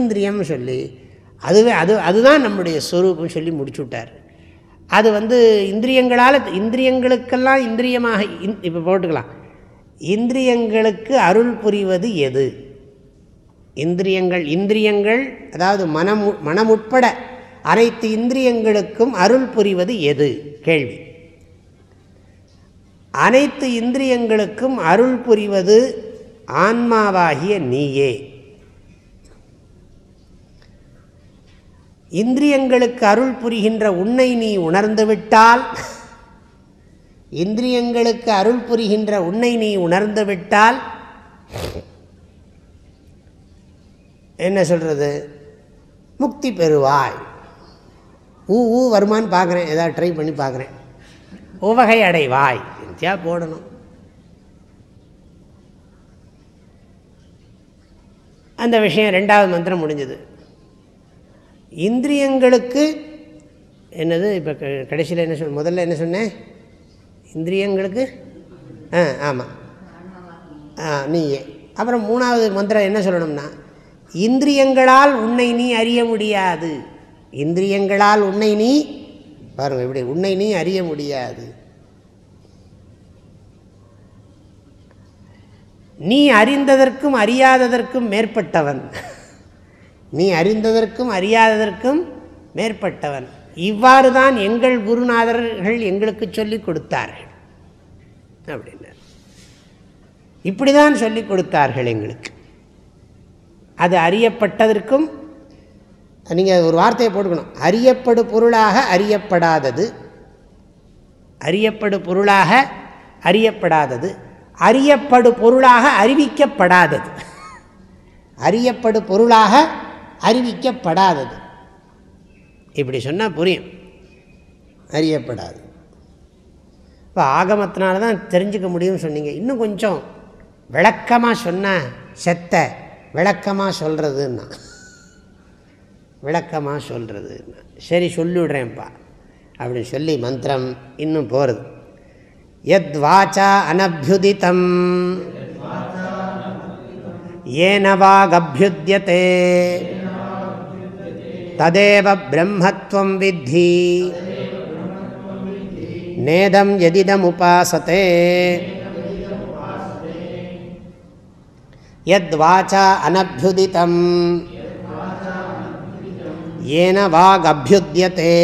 இந்திரியம் சொல்லி. அதுவே அது அதுதான் நம்முடைய ஸ்வரூபம் சொல்லி முடிச்சு விட்டார் அது வந்து இந்திரியங்களால் இந்திரியங்களுக்கெல்லாம் இந்திரியமாக இப்போ போட்டுக்கலாம். இந்திரியங்களுக்கு அருள் புரிவது எது? இந்திரியங்கள் இந்திரியங்கள் அதாவது மனம் மனமுட்பட அனைத்து இந்திரியங்களுக்கும் அருள் புரிவது எது? கேள்வி. அனைத்து இந்திரியங்களுக்கும் அருள் புரிவது ஆன்மாவாகிய நீயே. இந்திரியங்களுக்கு அருள் புரிகின்ற உன்னை நீ உணர்ந்துவிட்டால் இந்திரியங்களுக்கு அருள் புரிகின்ற உன்னை நீ உணர்ந்துவிட்டால் என்ன சொல்கிறது முக்தி பெறுவாய். ஊ ஊ வருமானு பார்க்குறேன். ஏதாவது ட்ரை பண்ணி பார்க்குறேன். உவகை அடைவாய். இந்தியா போடணும். அந்த விஷயம் ரெண்டாவது மந்திரம் முடிஞ்சது. இந்திரியங்களுக்கு என்னது இப்போ கடைசியில் என்ன சொல் முதல்ல என்ன சொன்னேன் இந்திரியங்களுக்கு ஆ ஆமாம் ஆ நீயே. அப்புறம் மூணாவது மந்திரம் என்ன சொல்லணும்னா இந்திரியங்களால் உன்னை நீ அறிய முடியாது. இந்திரியங்களால் உன்னை நீ பாருங்கள் இப்படி உன்னை நீ அறிய முடியாது. நீ அறிந்ததற்கும் அறியாததற்கும் மேற்பட்டவன். நீ அறிந்ததற்கும் அறியாததற்கும் மேற்பட்டவன். இவ்வாறு தான் எங்கள் குருநாதர்கள் எங்களுக்கு சொல்லிக் கொடுத்தார்கள். அப்படின்னார். இப்படி தான் சொல்லிக் கொடுத்தார்கள் எங்களுக்கு. அது அறியப்பட்டதற்கும் நீங்கள் ஒரு வார்த்தையை போட்டுக்கணும். அறியப்படு பொருளாக அறியப்படாதது. அறியப்படு பொருளாக அறியப்படாதது. அறியப்படு பொருளாக அறிவிக்கப்படாதது. அறியப்படு பொருளாக அறிவிக்கப்படாதது. இப்படி சொன்னால் புரியும். அறியப்படாது. இப்போ ஆகமத்தினால தான் தெரிஞ்சுக்க முடியும்னு சொன்னீங்க. இன்னும் கொஞ்சம் விளக்கமாக சொன்ன செத்த விளக்கமாக சொல்கிறதுன்னா விளக்கமாக சொல்கிறதுன்னா சரி சொல்லிவிடுறேன்ப்பா அப்படின்னு சொல்லி மந்திரம் இன்னும் போகிறது எத் வாச்சா அனபியுதித்தம் ஏன तदेव ब्रह्मत्वं विद्धि। नेदं यदिदमुपासते। यद्वाचा अनभ्युदितं येन वागभ्युद्यते।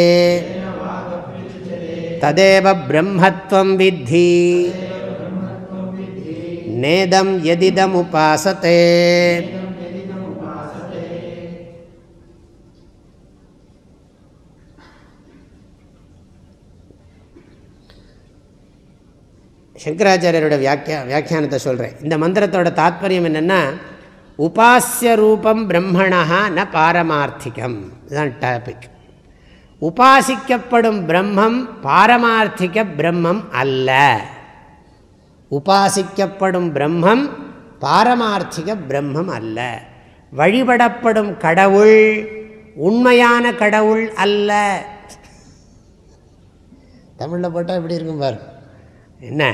तदेव ब्रह्मत्वं विद्धि। नेदं यदिदमुपासते। சங்கராச்சாரியரோட வியாக்கியா வியாக்கியானத்தை சொல்கிறேன் இந்த மந்திரத்தோட தாத்பரியம் என்னென்னா உபாசிய ரூபம் பிரம்மணா ந பாரமார்த்திகம். இதுதான் டாபிக் உபாசிக்கப்படும் பிரம்மம் பாரமார்த்திக பிரம்மம் அல்ல. உபாசிக்கப்படும் பிரம்மம் பாரமார்த்திக பிரம்மம் அல்ல. வழிபடப்படும் கடவுள் உண்மையான கடவுள் அல்ல. தமிழில் போட்டால் எப்படி இருக்கும் பாருங்கள் என்ன?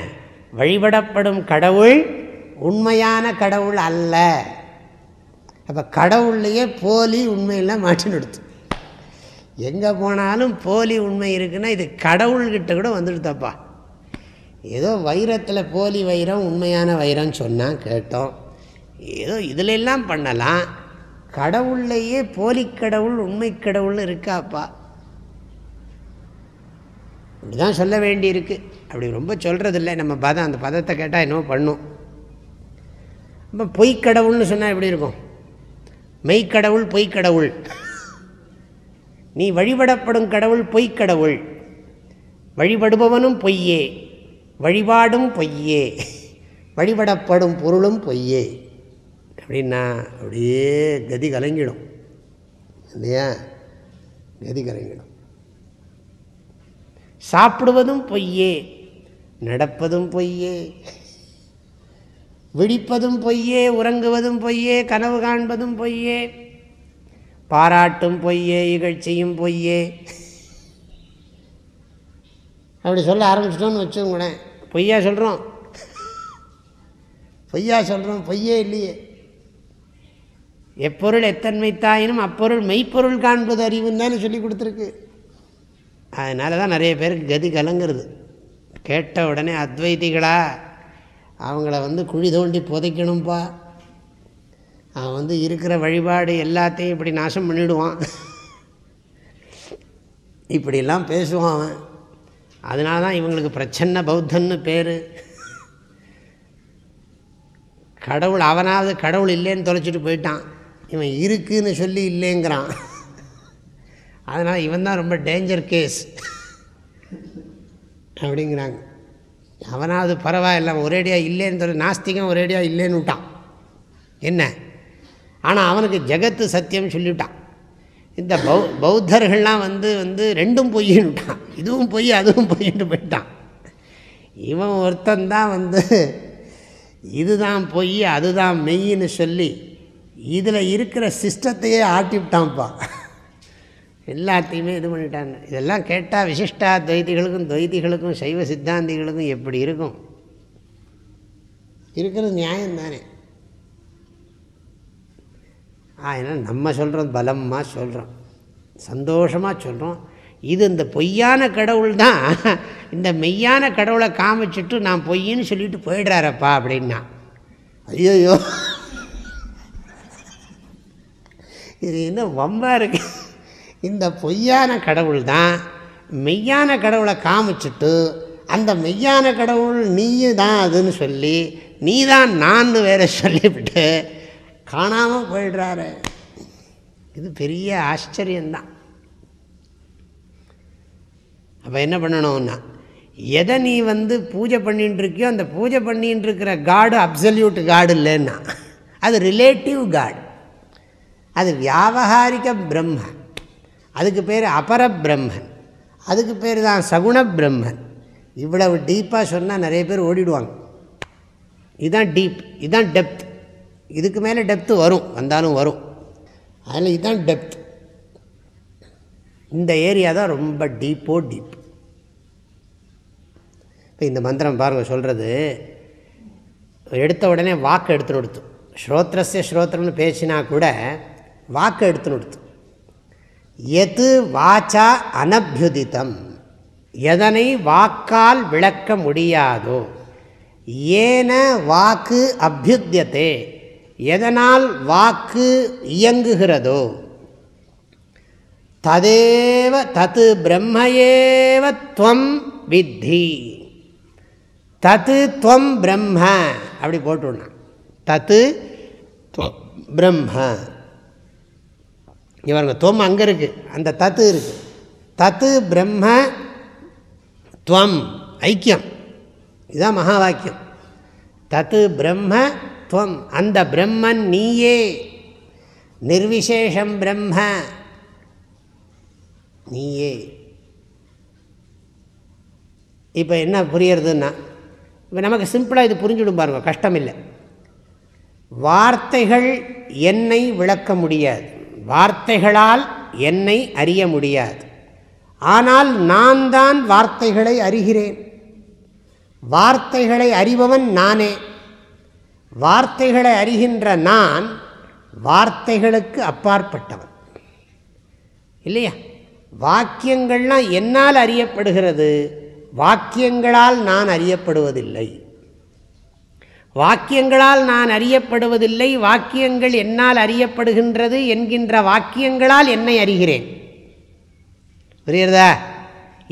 வழிபடப்படும் கடவுள் உண்மையான கடவுள் அல்ல. அப்போ கடவுள்லையே போலி உண்மையெல்லாம் மாற்றி நிறுத்து. எங்கே போனாலும் போலி உண்மை இருக்குன்னா இது கடவுள்கிட்ட கூட வந்துடுத்தப்பா. ஏதோ வைரத்தில் போலி வைரம் உண்மையான வைரம் சொன்னால் கேட்டோம். ஏதோ இதிலெல்லாம் பண்ணலாம். கடவுள்லையே போலி கடவுள் உண்மை கடவுள்னு இருக்காப்பா. அப்படி தான் சொல்ல வேண்டியிருக்கு. அப்படி ரொம்ப சொல்கிறதில்ல நம்ம பதம் அந்த பதத்தை கேட்டால் என்னவோ பண்ணும். இப்போ பொய்க்கடவுள்னு சொன்னால் எப்படி இருக்கும்? மெய்க்கடவுள் பொய்க்கடவுள். நீ வழிபடப்படும் கடவுள் பொய்க்கடவுள். வழிபடுபவனும் பொய்யே. வழிபாடும் பொய்யே. வழிபடப்படும் பொருளும் பொய்யே. அப்படின்னா அப்படியே கதி கலங்கிடும். இல்லையா? கதி கலங்கிடும். சாப்பிடுவதும் பொய்யே நடப்பதும் பொய்யே விழிப்பதும் பொய்யே உறங்குவதும் பொய்யே கனவு காண்பதும் பொய்யே பாராட்டும் பொய்யே இகழ்ச்சியும் பொய்யே. அப்படி சொல்ல ஆரம்பிச்சிட்டோன்னு வச்சுங்களேன் பொய்யா சொல்கிறோம் பொய்யா சொல்கிறோம் பொய்யே இல்லையே. எப்பொருள் எத்தன்மை தாயினும் அப்பொருள் மெய்ப்பொருள் காண்பது அறிவுன்னு தானே சொல்லி கொடுத்துருக்கு. அதனால தான் நிறைய பேருக்கு கதி கலங்கிறது. கேட்ட உடனே அத்வைதிகளா அவங்கள வந்து குழி தோண்டி புதைக்கணும்ப்பா அவன் வந்து இருக்கிற வழிபாடு எல்லாத்தையும் இப்படி நாசம் பண்ணிவிடுவான் இப்படிலாம் பேசுவான் அவன். அதனால தான் இவங்களுக்கு பிரச்சனை பௌத்தன்னு பேர். கடவுள் அவனாவது கடவுள் இல்லைன்னு தொலைச்சிட்டு போயிட்டான். இவன் இருக்குன்னு சொல்லி இல்லைங்கிறான். அதனால் இவன் தான் ரொம்ப டேஞ்சர் கேஸ் அப்படிங்கிறாங்க. அவனாவது பரவாயில்ல ஒரேடியாக இல்லைன்னு சொல்லி நாஸ்திகம் ஒரேடியாக இல்லைன்னு விட்டான். என்ன? ஆனால் அவனுக்கு ஜெகத்து சத்தியம் சொல்லிவிட்டான். இந்த பௌ பௌத்தர்கள்லாம் வந்து வந்து ரெண்டும் பொய்ன்னு விட்டான். இதுவும் பொய் அதுவும் பொய்ன்னு போயிட்டான். இவன் ஒருத்தந்தான் வந்து இதுதான் பொய் அதுதான் மெய்ன்னு சொல்லி இதில் இருக்கிற சிஸ்டத்தையே ஆட்டிவிட்டான்ப்பா. எல்லாத்தையுமே இது பண்ணிட்டாங்க. இதெல்லாம் கேட்டால் விசிஷ்டா துவைதிகளுக்கும் துவைதிகளுக்கும் சைவ சித்தாந்திகளுக்கும் எப்படி இருக்கும்? இருக்கிறது நியாயம் தானே அதனால் நம்ம சொல்கிறோம் பலமாக சொல்கிறோம் சந்தோஷமாக சொல்கிறோம் இது இந்த பொய்யான கடவுள் தான் இந்த மெய்யான கடவுளை காமிச்சிட்டு நான் பொய்ன்னு சொல்லிட்டு போயிடுறாரப்பா அப்படின்னா. ஐயோயோ. இது என்ன வம்பாக இருக்குது இந்த பொய்யான கடவுள் தான் மெய்யான கடவுளை காமிச்சிட்டு அந்த மெய்யான கடவுள் நீயு தான் அதுன்னு சொல்லி நீ தான் நான் வேற சொல்லிவிட்டு காணாமல் போயிடுறாரு. இது பெரிய ஆச்சரியந்தான் அப்போ என்ன பண்ணணும்னா எதை நீ வந்து பூஜை பண்ணிட்டுருக்கியோ அந்த பூஜை பண்ணிட்டு இருக்கிற காடு அப்சல்யூட் காடு இல்லைன்னா அது ரிலேட்டிவ் காடு. அது வியாபகாரிக பிரம்ம. அதுக்கு பேர் அபர பிரம்மன் அதுக்கு பேர் தான் சகுண பிரம்மன் இவ்வளவு டீப்பாக சொன்னால் நிறைய பேர் ஓடிடுவாங்க. இதுதான் டீப் இதுதான் டெப்த். இதுக்கு மேலே டெப்த்து வரும் வந்தாலும் வரும். அதில் இதுதான் டெப்த். இந்த ஏரியா தான் ரொம்ப டீப்போ டீப். இப்போ இந்த மந்திரம் பாருங்கள் சொல்கிறது எடுத்த உடனே வாக்கு எடுத்து கொடுத்து. ஸ்ரோத்திரஸ்ய ஸ்ரோத்திரம்னு பேசினா கூட வாக்கு எடுத்து கொடுத்து. எது வாச்சா அனபியுதிதம்? எதனை வாக்கால் விளக்க முடியாதோ? ஏன வாக்கு அபியுத்தியத்தே? எதனால் வாக்கு இயங்குகிறதோ? ததேவ தத்து பிரம்மையேவ துவம் வித்தி. தத்து துவம் பிரம்ம அப்படி போட்டுவிடணும் தத்து பிரம்ம. இவருங்க துவம் அங்கே இருக்குது அந்த தத்து இருக்குது தத்து பிரம்ம துவம் ஐக்கியம். இதுதான் மகா வாக்கியம் தத்து பிரம்ம துவம். அந்த பிரம்மன் நீயே. நிர்விசேஷம் பிரம்ம. நீயே. இப்போ என்ன புரியறதுன்னா இப்போ நமக்கு சிம்பிளாக இது புரிஞ்சுடும் பாருங்க கஷ்டம் இல்லை வார்த்தைகள் என்னை விளக்க முடியாது. வார்த்தைகளால் என்னை அறிய முடியாது. ஆனால் நான் தான் வார்த்தைகளை அறிகிறேன். வார்த்தைகளை அறிபவன் நானே. வார்த்தைகளை அறிகின்ற நான் வார்த்தைகளுக்கு அப்பாற்பட்டவன். இல்லையா? வாக்கியங்கள்லாம் என்னால் அறியப்படுகிறது வாக்கியங்களால் நான் அறியப்படுவதில்லை. வாக்கியங்களால் நான் அறியப்படுவதில்லை வாக்கியங்கள் என்னால் அறியப்படுகின்றது என்கின்ற வாக்கியங்களால் என்னை அறிகிறேன். புரியுறதா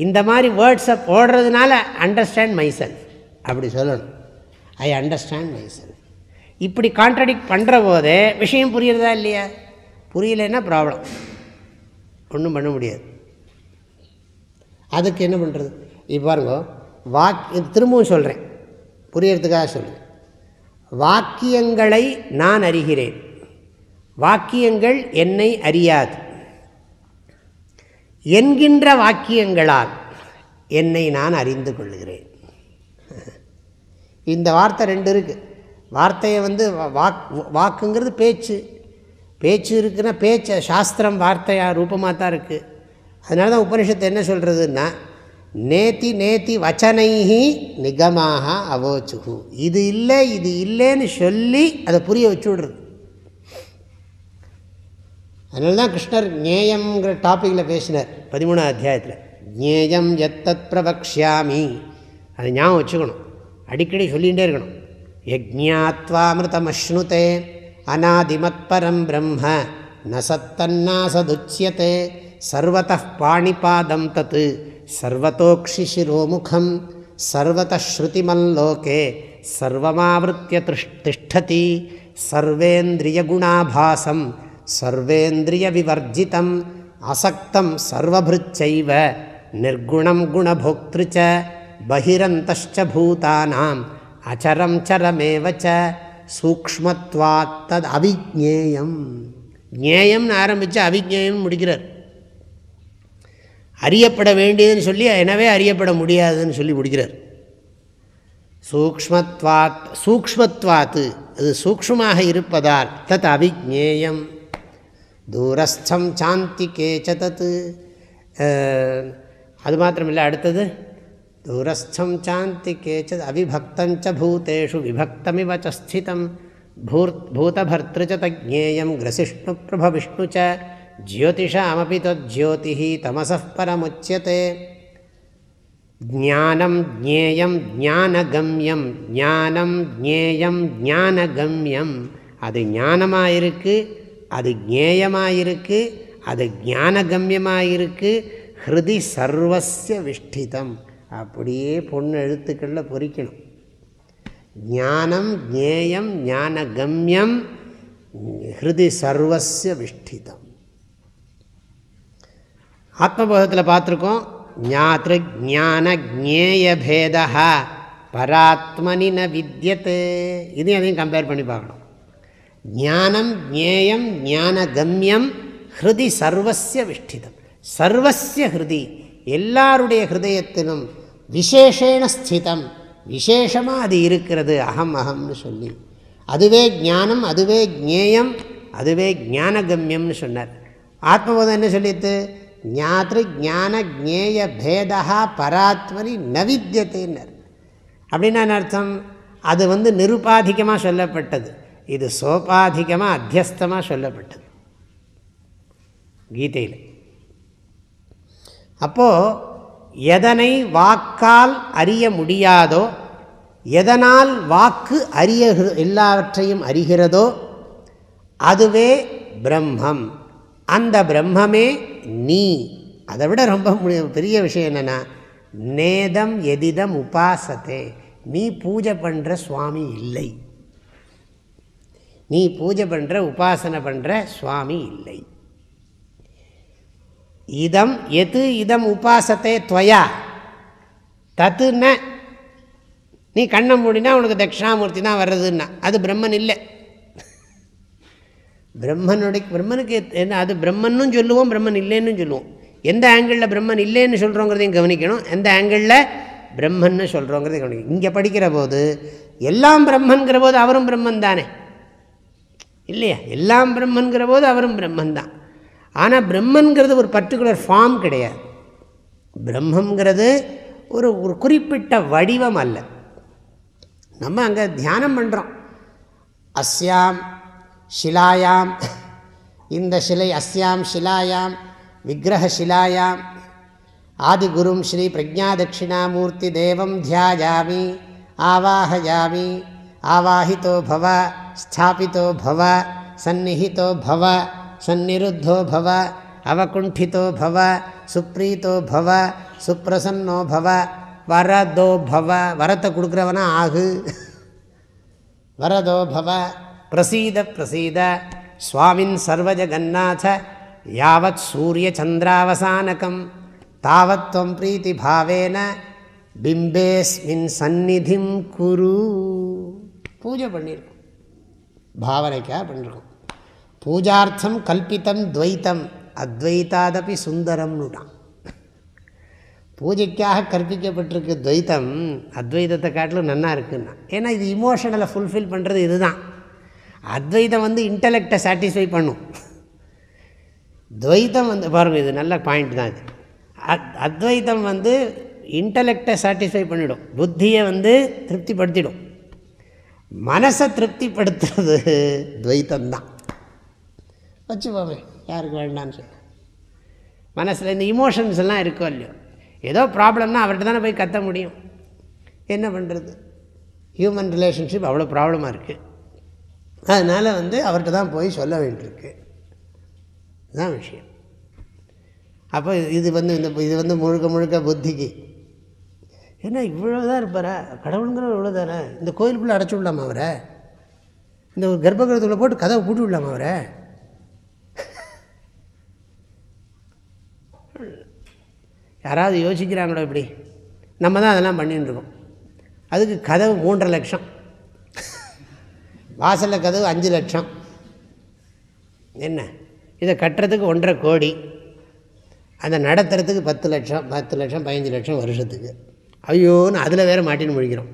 இந்த மாதிரி வேர்ட்ஸை போடுறதுனால அண்டர்ஸ்டாண்ட் மைசெல்ஃப் அப்படி சொல்லணும். ஐ அண்டர்ஸ்டாண்ட் மைசெல்ஃப் இப்படி கான்ட்ரடிக்ட் பண்ணுற போது விஷயம் புரியுறதா இல்லையா? புரியலைன்னா ப்ராப்ளம் ஒன்றும் பண்ண முடியாது. அதுக்கு என்ன பண்ணுறது இப்போ பாருங்க வாக் திரும்பவும் சொல்கிறேன் புரியறதுக்காக சொல்கிறேன் வாக்கியங்களை நான் அறிகிறேன். வாக்கியங்கள் என்னை அறியாது. என்கின்ற வாக்கியங்களால் என்னை நான் அறிந்து கொள்கிறேன். இந்த வார்த்தை ரெண்டு இருக்குது வார்த்தையை வந்து வாக் வாக்குங்கிறது பேச்சு. பேச்சு இருக்குன்னா பேச்சு சாஸ்திரம் வார்த்தையாக ரூபமாக தான் இருக்குது அதனால தான் உபனிஷத்து என்ன சொல்கிறதுன்னா நேத்தி நேத்தி வச்சனைஹி நிகமாக அவோச்சுகு. இது இல்லை இது இல்லைன்னு சொல்லி அதை புரிய வச்சு விடுறது அதனால தான் கிருஷ்ணர் ஞேயம்ங்கிற டாப்பிக்கில் பேசினார் பதிமூணாம் அத்தியாயத்தில். ஞேயம் எத்தத் பிரபக்ஷாமி அது ஞாபகம் வச்சுக்கணும். அடிக்கடி சொல்லிகிட்டே இருக்கணும். யஜ்ஞாத்வாமிருதமஷ்ணுதே அநாதிமத் பரம் பிரம்ம ந சத்தன்னாசதுச்சியதே சர்வத பாணிபாதம் தத்து சர்வத்தோக்ஷிசிரோமுகம் சர்வதஸ்ருதிமல்லோகே சர்வமாவிருத்திய திஷ்டதி சர்வேந்திரியகுணாபாசம் சர்வேந்திரிய விவர்ஜிதம் அசக்தம் சர்வபிருச்சைவ நிர்குணம் குணபோக்திருச்ச பகிரந்தச்ச பூதானாம் அச்சரம் சரமேவச்ச சூக்மத்வாத் தத் அவிஜேயம் ஜேயம்னு ஆரம்பித்து அவிஜேயம் முடிக்கிறார். அறியப்பட வேண்டியதுன்னு சொல்லி எனவே அறியப்பட முடியாதுன்னு சொல்லி முடிக்கிறார். சூக்மத்வாத் சூக்மத்வாத்து அது சூக்ஷமாக இருப்பதால் தத் அவிஜேயம் தூரஸ்தம் சாந்தி கேச்ச தத்து அது மாத்திரமில்லை அடுத்தது தூரஸ்தம் சாந்தி கேச்சத் அவிபக்தஞ்ச பூத்தேஷு விபக்தமிவ சஸ்திதம் ஸ்திதம் பூர் பூதபர்த்திரு ச கிரசிஷ்ணு பிரபவிஷ்ணு ச ஜோதிஷாமபி தோதி தமசः ஜானம் ஜேயம் ஞானகம்யம் ஜானம் ஜேயம் ஞானகம்யம் அது ஞானமாக இருக்குது அது ஜேயமாக இருக்குது அது ஞானகம்யமாக இருக்குது ஹிருதி சர்வசிய விஷ்டிதம். அப்படியே பொண்ணு எழுத்துக்களில் பொறிக்கணும். ஞானம் ஜேயம் ஞானகம்யம் ஹிருதி சர்வசிய விஷ்டிதம். ஆத்மபோதத்தில் பார்த்துருக்கோம் ஞாத்ரு ஜான ஜேயபேதா பராத்மனி ந வித்தியத்து இதையும் அதையும் கம்பேர் பண்ணி பார்க்கணும். ஞானம் ஜேயம் ஞானகம்யம் ஹிருதி சர்வசிய விஷ்டிதம். சர்வசிய ஹிருதி எல்லாருடைய ஹிருதயத்திலும் விசேஷேன ஸ்திதம். விசேஷமாக அது இருக்கிறது அகம் அகம்னு சொல்லி. அதுவே ஞானம் அதுவே ஜேயம் அதுவே ஞானகம்யம்னு சொன்னார். ஆத்மபோதம் என்ன சொல்லித்து ஞாத்ரு ஜேய பேதா பராத்மனி நவித்தியத்தைன்னர் அப்படின்னா அர்த்தம்? அது வந்து நிருபாதிகமாக சொல்லப்பட்டது. இது சோபாதிகமாக அத்தியஸ்தமாக சொல்லப்பட்டது. கீதையில். அப்போது எதனை வாக்கால் அறிய முடியாதோ எதனால் வாக்கு அறிய எல்லாவற்றையும் அறிகிறதோ அதுவே பிரம்மம். அந்த பிரம்மமே நீ. அதை விட ரொம்ப பெரிய விஷயம் என்னென்னா நேதம் எதிதம் உபாசத்தே. நீ பூஜை பண்ணுற சுவாமி இல்லை. நீ பூஜை பண்ணுற உபாசனை பண்ணுற சுவாமி இல்லை. இதம் எது இதம் உபாசத்தை துவயா? தத்துன நீ கண்ணை மூடினா உனக்கு தட்சிணாமூர்த்தி தான் வர்றதுன்னா அது பிரம்மன் இல்லை. பிரம்மனுடைய பிரம்மனுக்கு என்ன அது பிரம்மன்னும் சொல்லுவோம் பிரம்மன் இல்லைன்னு சொல்லுவோம். எந்த ஆங்கிளில் பிரம்மன் இல்லைன்னு சொல்கிறோங்கிறதையும் கவனிக்கணும். எந்த ஆங்கிளில் பிரம்மன்னு சொல்கிறோங்கிறதையும் கவனிக்கணும். இங்கே படிக்கிற போது எல்லாம் பிரம்மன்கிற போது அவரும் பிரம்மன் தானே? இல்லையா? எல்லாம் பிரம்மன்கிற போது அவரும் பிரம்மன் தான். ஆனால் பிரம்மன்கிறது ஒரு பர்டிகுலர் ஃபார்ம் கிடையாது. பிரம்மங்கிறது ஒரு ஒரு குறிப்பிட்ட வடிவம் அல்ல. நம்ம அங்கே தியானம் பண்ணுறோம் அஸ்யாம் ஷிலாயாம் இந்த சிலை அஸ்யாம் ஷிலாயாம் விக்கிரகசிலாயாம் ஆதிகுரும் ஸ்ரீ பிரஜாதட்சிணாமூர்த்தி தேவம் தியாயாமி ஆவாஹயாமி ஆவாஹிதோ பவ ஸ்தாபிதோ பவ சந்நிஹிதோ பவ சந்நிருத்தோ பவ அவகுண்டிதோ பவ சுப்ரீத்தோ பவ சுப்பிரசன்னோ பவ வரதோ பவ வரத்தை கொடுக்குறவனா ஆகு வரதோ பவ பிரசீத பிரசீத. சுவாமின் சர்வஜகநாத யாவத் சூரிய சந்திராவசானகம் தாவத்வம் பிரீத்தி பாவேன பிம்பேஸ்மின் சந்நிதிம் குரு. பூஜை பண்ணியிருக்கோம். பாவனைக்காக பண்ணியிருக்கோம். பூஜார்த்தம் கல்பித்தம் துவைத்தம் அத்வைத்தாதபி சுந்தரம்னுட்டான். பூஜைக்காக கற்பிக்கப்பட்டிருக்கு துவைத்தம் அத்வைதத்தை காட்டிலும் நன்னா இருக்குன்னா. ஏன்னா இது இமோஷனலை ஃபுல்ஃபில் பண்ணுறது இதுதான். அத்வைதம் வந்து இன்டலெக்டை சாட்டிஸ்ஃபை பண்ணும். துவைத்தம் வந்து பாருங்கள் இது நல்ல பாயிண்ட் தான் இது. அத் அத்வைத்தம் வந்து இன்டலெக்டை சாட்டிஸ்ஃபை பண்ணிவிடும் புத்தியை வந்து திருப்திப்படுத்திடும். மனசை திருப்திப்படுத்துறது துவைத்தம்தான். வச்சுப்போமே யாருக்கு வேண்டான்னு சொல்லி. மனசில் இந்த இமோஷன்ஸ் எல்லாம் இருக்கோ இல்லையோ? ஏதோ ப்ராப்ளம்னா அவர்கிட்ட தானே போய் கத்த முடியும். என்ன பண்ணுறது ஹியூமன் ரிலேஷன்ஷிப் அவ்வளோ ப்ராப்ளமாக இருக்குது அதனால் வந்து அவர்கிட்ட தான் போய் சொல்ல வேண்டியிருக்கு. இதுதான் விஷயம். அப்போ இது வந்து இந்த இது வந்து முழுக்க முழுக்க புத்திக்கு. ஏன்னா இவ்வளோ தான் இருப்பாரா? கடவுளுங்கிற இவ்வளோ தானே இந்த கோயிலுக்குள்ளே அடைச்சி விடலாமா அவரை? இந்த கர்ப்பகிரகத்துக்குள்ளே போட்டு கதவை பூட்டி விடலாமா அவரை? யாராவது யோசிக்கிறாங்களோ இப்படி. நம்ம தான் அதெல்லாம் பண்ணின்னு இருக்கோம். அதுக்கு கதவு மூன்றரை லட்சம். வாசலில் கதவு அஞ்சு லட்சம். என்ன? இதை கட்டுறதுக்கு ஒன்றரை கோடி. அதை நடத்துறதுக்கு பத்து லட்சம் பத்து லட்சம் பதினஞ்சு லட்சம் வருஷத்துக்கு. ஐயோன்னு அதில் வேறு மாட்டின்னு முழிக்கிறோம்.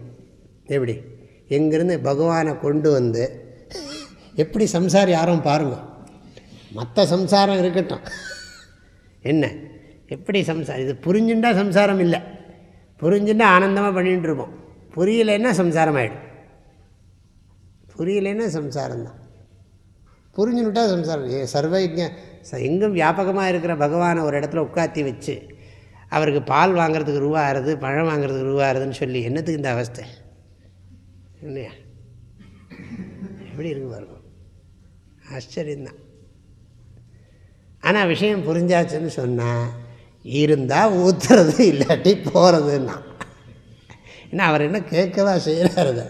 எப்படி? எங்கேருந்து பகவானை கொண்டு வந்து எப்படி சம்சாரம் யாரும் பாருங்கள் மற்ற சம்சாரம் இருக்கட்டும். என்ன? எப்படி சம்சாரம்? இது புரிஞ்சுட்டா சம்சாரம் இல்லை. புரிஞ்சுன்னா ஆனந்தமாக பண்ணிகிட்டு இருப்போம். புரியலைன்னா சம்சாரம் ஆகிடும் புரியலைன்னா சம்சாரம் தான் புரிஞ்சுனுட்டா சம்சாரம். ஏ சர்வஜ எங்கும் வியாபகமாக இருக்கிற பகவானை ஒரு இடத்துல உட்காத்தி வச்சு அவருக்கு பால் வாங்குறதுக்கு ரூபா ஆறுது பழம் வாங்குறதுக்கு ரூபா ஆறுதுன்னு சொல்லி என்னத்துக்கு இந்த அவஸ்தை? இல்லையா? எப்படி இருக்கு பாருங்க. ஆச்சரியந்தான் ஆனால் விஷயம் புரிஞ்சாச்சுன்னு சொன்னால் இருந்தால் ஊற்றுறது இல்லாட்டி போகிறதுன்னா ஏன்னா அவர் என்ன கேட்கவா செய்கிறார் அதை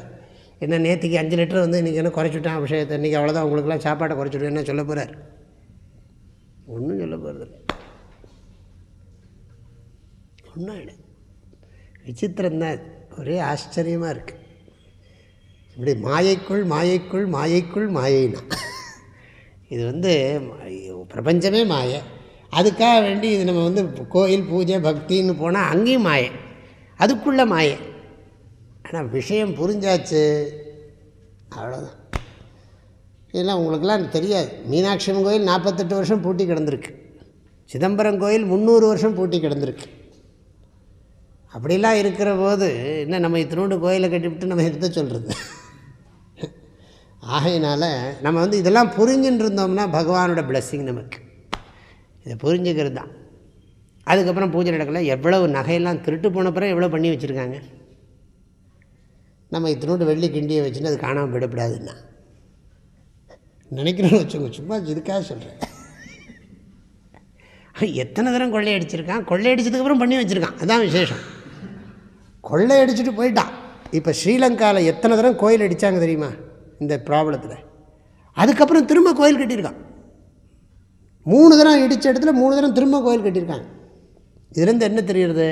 என்ன நேற்றுக்கு அஞ்சு லிட்டர் வந்து இன்றைக்கி என்ன குறைச்சிட்டான் விஷயத்தை இன்றைக்கி அவ்வளோதான் உங்களுக்குலாம் சாப்பாட்டை குறைச்சிடுவேன் என்ன சொல்ல போகிறார் ஒன்றும் சொல்ல போகிறதில்ல ஒன்றும் இல்லை. விசித்திரம்தான் ஒரே ஆச்சரியமாக இருக்குது இப்படி மாயைக்குள் மாயைக்குள் மாயைக்குள் மாயைனா. இது வந்து பிரபஞ்சமே மாயை. அதுக்காக வேண்டி இது நம்ம வந்து கோயில் பூஜை பக்தின்னு போனால் அங்கேயும் மாயை. அதுக்குள்ளே மாயை. ஆனால் விஷயம் புரிஞ்சாச்சு. அவ்வளோதான் இதெல்லாம் உங்களுக்கெல்லாம் தெரியாது. மீனாட்சி அம்மன் கோயில் நாற்பத்தெட்டு வருஷம் பூட்டி கிடந்திருக்கு. சிதம்பரம் கோயில் முந்நூறு வருஷம் பூட்டி கிடந்திருக்கு. அப்படிலாம் இருக்கிற போது என்ன நம்ம இத்தினோண்டு கோயிலை கட்டிவிட்டு நம்ம எடுத்து சொல்கிறது ஆகையினால் நம்ம வந்து இதெல்லாம் புரிஞ்சுன்னு இருந்தோம்னா பகவானோட பிளஸ்ஸிங் நமக்கு. இதை புரிஞ்சுக்கிறது தான். அதுக்கப்புறம் பூஜை நடக்கல. எவ்வளவு நகையெல்லாம் திருட்டு போன பிறகு எவ்வளோ பண்ணி வச்சுருக்காங்க? நம்ம இத்தினோண்டு வெள்ளி கிண்டியை வச்சுன்னு அது காணாமல் விடப்படாதுன்னா நினைக்கிறேன்னு வச்சுக்கோங்க சும்மா இதுக்காக சொல்கிறேன் எத்தனை தரம் கொள்ளையடிச்சிருக்கான் கொள்ளையடிச்சதுக்கப்புறம் பண்ணி வச்சுருக்கான். அதான் விசேஷம். கொள்ளையடிச்சிட்டு போயிட்டான். இப்போ ஸ்ரீலங்காவில் எத்தனை தரம் கோயில் அடித்தாங்க தெரியுமா? இந்த ப்ராப்ளத்தில் அதுக்கப்புறம் திரும்ப கோயில் கட்டியிருக்கான். மூணு தரம் இடித்த இடத்துல மூணு தரம் திரும்ப கோயில் கட்டியிருக்காங்க. இதுலேருந்து என்ன தெரிகிறது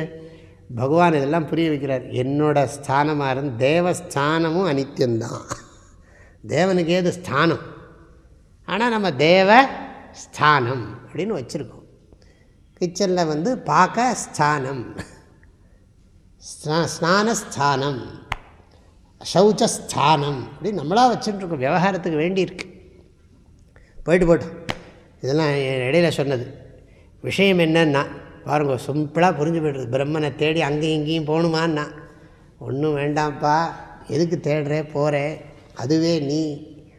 பகவான் இதெல்லாம் புரிய வைக்கிறார். என்னோட ஸ்தானமாக இருந்து தேவஸ்தானமும் அனித்தியந்தான் தேவனுக்கு ஏது ஸ்தானம். ஆனால் நம்ம தேவ ஸ்தானம் அப்படின்னு வச்சுருக்கோம். கிச்சனில் வந்து பார்க்க ஸ்தானம். ஸ்நானஸ்தானம். சௌச்சஸ்தானம் அப்படின்னு நம்மளாக வச்சுட்டுருக்கோம் விவகாரத்துக்கு வேண்டியிருக்கு. போயிட்டு போட்டோம். இதெல்லாம் இடையில சொன்னது. விஷயம் என்னன்னா பாருங்க சிம்பிளாக புரிஞ்சு போய்டுறது பிரம்மனை தேடி அங்கேயும் இங்கேயும் போகணுமான்னா ஒன்றும் வேண்டாம்ப்பா. எதுக்கு தேடுறே? போகிறே அதுவே நீ.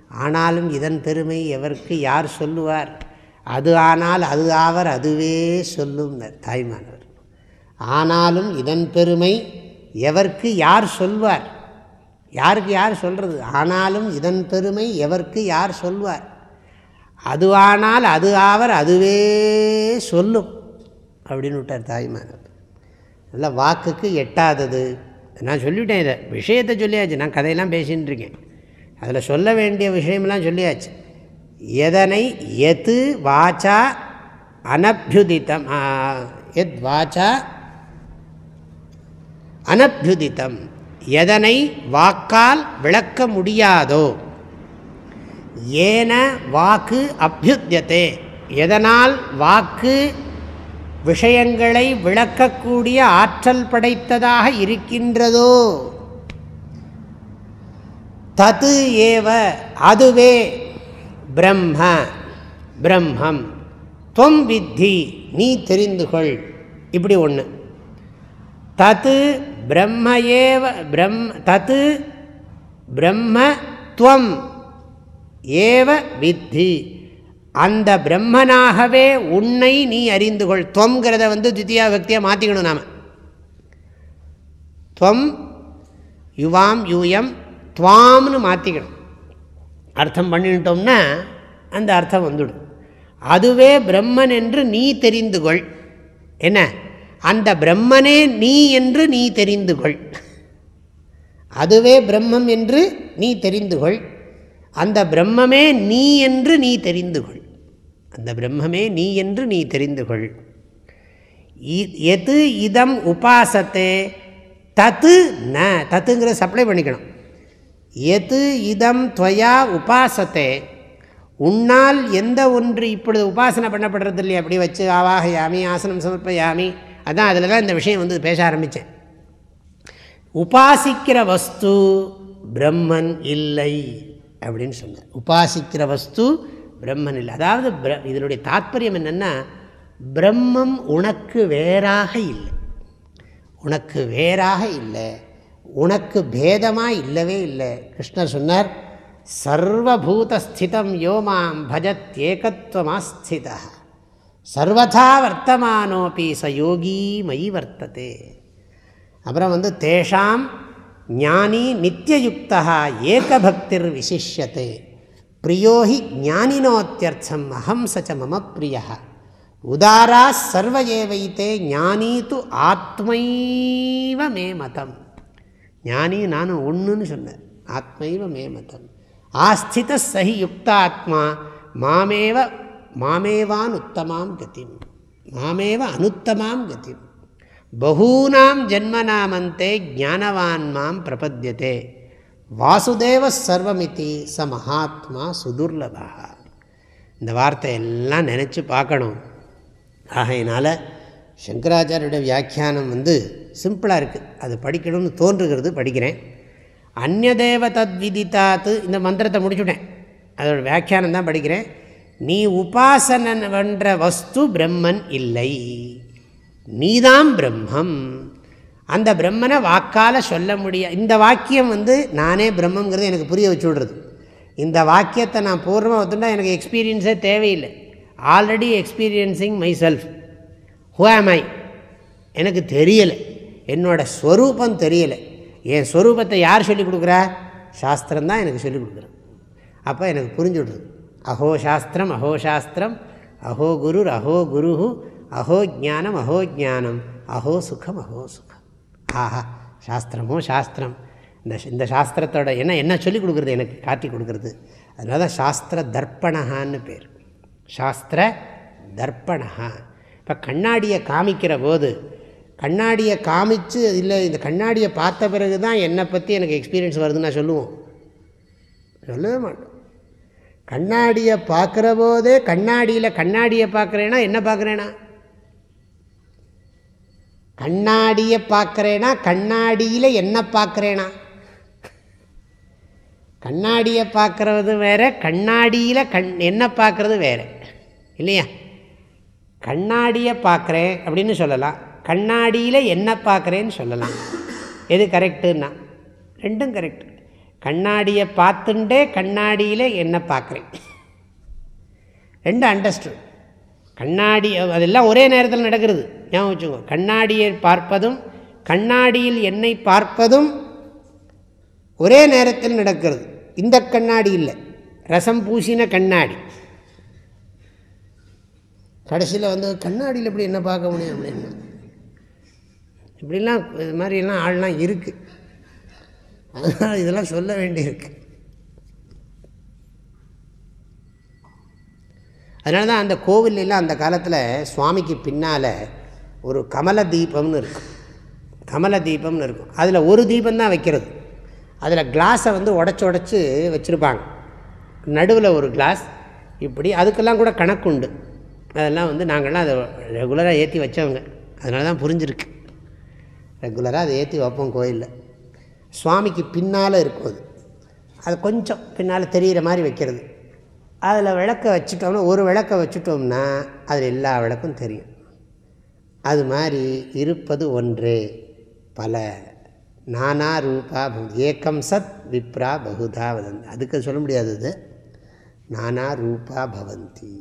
ஆனாலும் இதன் பெருமை எவருக்கு யார் சொல்லுவார்? அது ஆனால் அது ஆவர் அதுவே சொல்லும் தாய்மானவர். ஆனாலும் இதன் பெருமை எவருக்கு யார் சொல்வார்? யாருக்கு யார் சொல்கிறது ஆனாலும் இதன் பெருமை எவருக்கு யார் சொல்வார்? அதுவானால் அது ஆவர் அதுவே சொல்லும். அப்படின்னு விட்டார் தாய்மார்கள் நல்லா வாக்குக்கு எட்டாதது. நான் சொல்லிவிட்டேன் இதை. விஷயத்தை சொல்லியாச்சு. நான் கதையெல்லாம் பேசின்னு இருக்கேன். அதில் சொல்ல வேண்டிய விஷயமெல்லாம் சொல்லியாச்சு. எதனை எது வாச்சா அனபியுதித்தம். எத் வாச்சா அனபியுதித்தம். எதனை வாக்கால் விளக்க முடியாதோ. ஏன வாக்கு அபியுத்தியத்தே. எதனால் வாக்கு விஷயங்களை விளக்கக்கூடிய ஆற்றல் படைத்ததாக இருக்கின்றதோ? தது ஏவ அதுவே பிரம்ம பிரம்மம். தொம் வித்தி நீ தெரிந்து கொள் இப்படி ஒன்று தத்து பிரம்ம ஏவ பிரம் தத்து பிரம்ம துவம் ஏவ வித்தி. அந்த பிரம்மனாகவே உன்னை நீ அறிந்து கொள் துவங்கிறத வந்து தித்தியா பக்தியாக மாற்றிக்கணும் நாம். துவம் யுவாம் யூயம் துவாம்னு மாற்றிக்கணும் அர்த்தம் பண்ணிட்டோம்னா அந்த அர்த்தம் வந்துடும். அதுவே பிரம்மன் என்று நீ தெரிந்து கொள் என்ன? அந்த பிரம்மனே நீ என்று நீ தெரிந்து கொள் அதுவே பிரம்மம் என்று நீ தெரிந்து கொள் அந்த பிரம்மமே நீ என்று நீ தெரிந்து கொள் அந்த பிரம்மமே நீ என்று நீ தெரிந்து கொள் எது இதம் உபாசத்தே தத்து ந தத்துங்கிற சப்ளை பண்ணிக்கணும். எது இதம் துவயா உபாசத்தே உன்னால் எந்த ஒன்று இப்பொழுது உபாசனை பண்ணப்படுறது இல்லையா? அப்படி வச்சு ஆவாக யாமி ஆசனம் சமர்ப்பயாமி அதான் அதில் தான் இந்த விஷயம் வந்து பேச ஆரம்பித்தேன் உபாசிக்கிற வஸ்து பிரம்மன் இல்லை அப்படின்னு சொன்னார். உபாசிக்கிற வஸ்து பிரம்மன் இல்லை அதாவது பிர இதனுடைய தாத்பரியம் என்னென்னா பிரம்மம் உனக்கு வேறாக இல்லை. உனக்கு வேறாக இல்லை. உனக்கு பேதமாக இல்லவே இல்லை. கிருஷ்ணர் சொன்னார் சர்வபூதஸ்திதம் யோமாம் பஜத்யேகத்துவமாஸ்தித சர்வதா வர்த்தமானோபி ச யோகி மயி வர்த்ததே. அப்புறம் வந்து தேஷாம் ஞானி நித்தியயுக்தா ஏகபக்திர் விசிஷ்யத்தை பிரியோஹி ஞானினோத்தியர்த்தம் அகம் சச்ச மம பிரியா உதாரா சர்வ ஏவைத்தே ஞானி து ஆத்மைவ மே மதம். ஞானி நானும் ஒன்றுன்னு சொன்னேன். ஆத்மைவ மே மதம். ஆஸ்தித சஹி யுக்தாத்மா மாமேவ மாமேவான் உத்தமாம் கதிம். மாமேவ அனுத்தமாம் கதிம். பகூனாம் ஜென்மநாமந்தே ஜானவான் மாம் பிரபத்தியதே வாசுதேவ சர்வமிதி ச மகாத்மா சுதுர்லபா. இந்த வார்த்தை எல்லாம் நினச்சி பார்க்கணும். ஆகையினால் சங்கராச்சாரியோட வியாக்கியானம் வந்து சிம்பிளாக இருக்குது அது படிக்கணும்னு தோன்றுகிறது படிக்கிறேன். அந்நதேவ தத் விதித்தாத்து இந்த மந்திரத்தை முடிச்சுட்டேன். அதோட வியாக்கியானம் தான் படிக்கிறேன். நீ உபாசனன் வென்ற வஸ்து பிரம்மன் இல்லை. நீதாம் பிரம்மம். அந்த பிரம்மனை வாக்கால் சொல்ல முடியாது இந்த வாக்கியம் வந்து நானே பிரம்மங்கிறது எனக்கு புரிய வச்சு விடுறது. இந்த வாக்கியத்தை நான் பூர்வமாக ஒத்துட்டா எனக்கு எக்ஸ்பீரியன்ஸே தேவையில்லை. Already experiencing myself who am I எனக்கு தெரியலை. என்னோடய ஸ்வரூபம் தெரியலை. என் ஸ்வரூபத்தை யார் சொல்லிக் கொடுக்குறா? சாஸ்திரம்தான் எனக்கு சொல்லிக் கொடுக்குறேன் அப்போ எனக்கு புரிஞ்சு விடுறது. அஹோ சாஸ்திரம் அஹோ சாஸ்திரம் அஹோ குரு அஹோ குரு அஹோ ஜானம் அஹோ ஜானம் அஹோ சுகம் அஹோ சுகம். ஆஹா சாஸ்திரமோ சாஸ்திரம். இந்த இந்த சாஸ்திரத்தோட என்ன என்ன சொல்லிக் கொடுக்குறது எனக்கு காட்டி கொடுக்குறது? அதனால தான் சாஸ்திர தர்ப்பணகான்னு பேர். சாஸ்திர தர்ப்பணகா இப்போ கண்ணாடியை காமிக்கிற போது கண்ணாடியை காமிச்சு இல்லை இந்த கண்ணாடியை பார்த்த பிறகு தான் என்னை பற்றி எனக்கு எக்ஸ்பீரியன்ஸ் வருதுன்னு சொல்லுவோம். சொல்லவே மாட்டோம். கண்ணாடியை பார்க்குற போதே கண்ணாடியில் கண்ணாடியை பார்க்குறேன்னா என்ன பார்க்குறேன்னா கண்ணாடியை பார்க்குறேனா கண்ணாடியில் என்ன பார்க்குறேனா கண்ணாடியை பார்க்குறது வேறு கண்ணாடியில் கண் என்ன பார்க்குறது வேறு? இல்லையா? கண்ணாடியை பார்க்குறேன் அப்படின்னு சொல்லலாம். கண்ணாடியில் என்ன பார்க்குறேன்னு சொல்லலாம். எது கரெக்டுன்னா ரெண்டும் கரெக்டு. கண்ணாடியை பார்த்துட்டே கண்ணாடியில் என்ன பார்க்குறேன் ரெண்டு அண்டர்ஸ்டுட் கண்ணாடி அதெல்லாம் ஒரே நேரத்தில் நடக்கிறது. ஞாபகம் வச்சுக்கோ. கண்ணாடியை பார்ப்பதும் கண்ணாடியில் என்னை பார்ப்பதும் ஒரே நேரத்தில் நடக்கிறது. இந்த கண்ணாடி இல்லை. ரசம் பூசின கண்ணாடி. கடைசியில் வந்து கண்ணாடியில் எப்படி என்ன பார்க்க முடியும்? அப்படின்னு. இப்படிலாம் இது மாதிரிலாம் ஆள்லாம் இருக்குது அதனால் இதெல்லாம் சொல்ல வேண்டியிருக்கு. அதனால தான் அந்த கோவில்லாம் அந்த காலத்தில் சுவாமிக்கு பின்னால் ஒரு கமல தீபம்னு இருக்கும் கமல தீபம்னு இருக்கும். அதில் ஒரு தீபம் தான் வைக்கிறது. அதில் கிளாஸை வந்து உடச்சி உடச்சி வச்சுருப்பாங்க. நடுவில் ஒரு கிளாஸ் இப்படி அதுக்கெல்லாம் கூட கணக்குண்டு அதெல்லாம் வந்து நாங்கள்லாம் அதை ரெகுலராக ஏற்றி வச்சவங்க. அதனால தான் புரிஞ்சிருக்கு ரெகுலராக அதை ஏற்றி வைப்போம் கோயிலில். சுவாமிக்கு பின்னால் இருக்கும் அது. அது கொஞ்சம் பின்னால் தெரிகிற மாதிரி வைக்கிறது. அதில் விளக்க வச்சுட்டோம்னா ஒரு விளக்க வச்சுட்டோம்னா அதில் எல்லா விளக்கும் தெரியும். அது மாதிரி இருப்பது ஒன்றே. பல. நானா ரூபா ஏக்கம் சத் விப்ரா பகுதா வதந்தி. அதுக்கு சொல்ல முடியாது இது நானா ரூபா பவந்தி.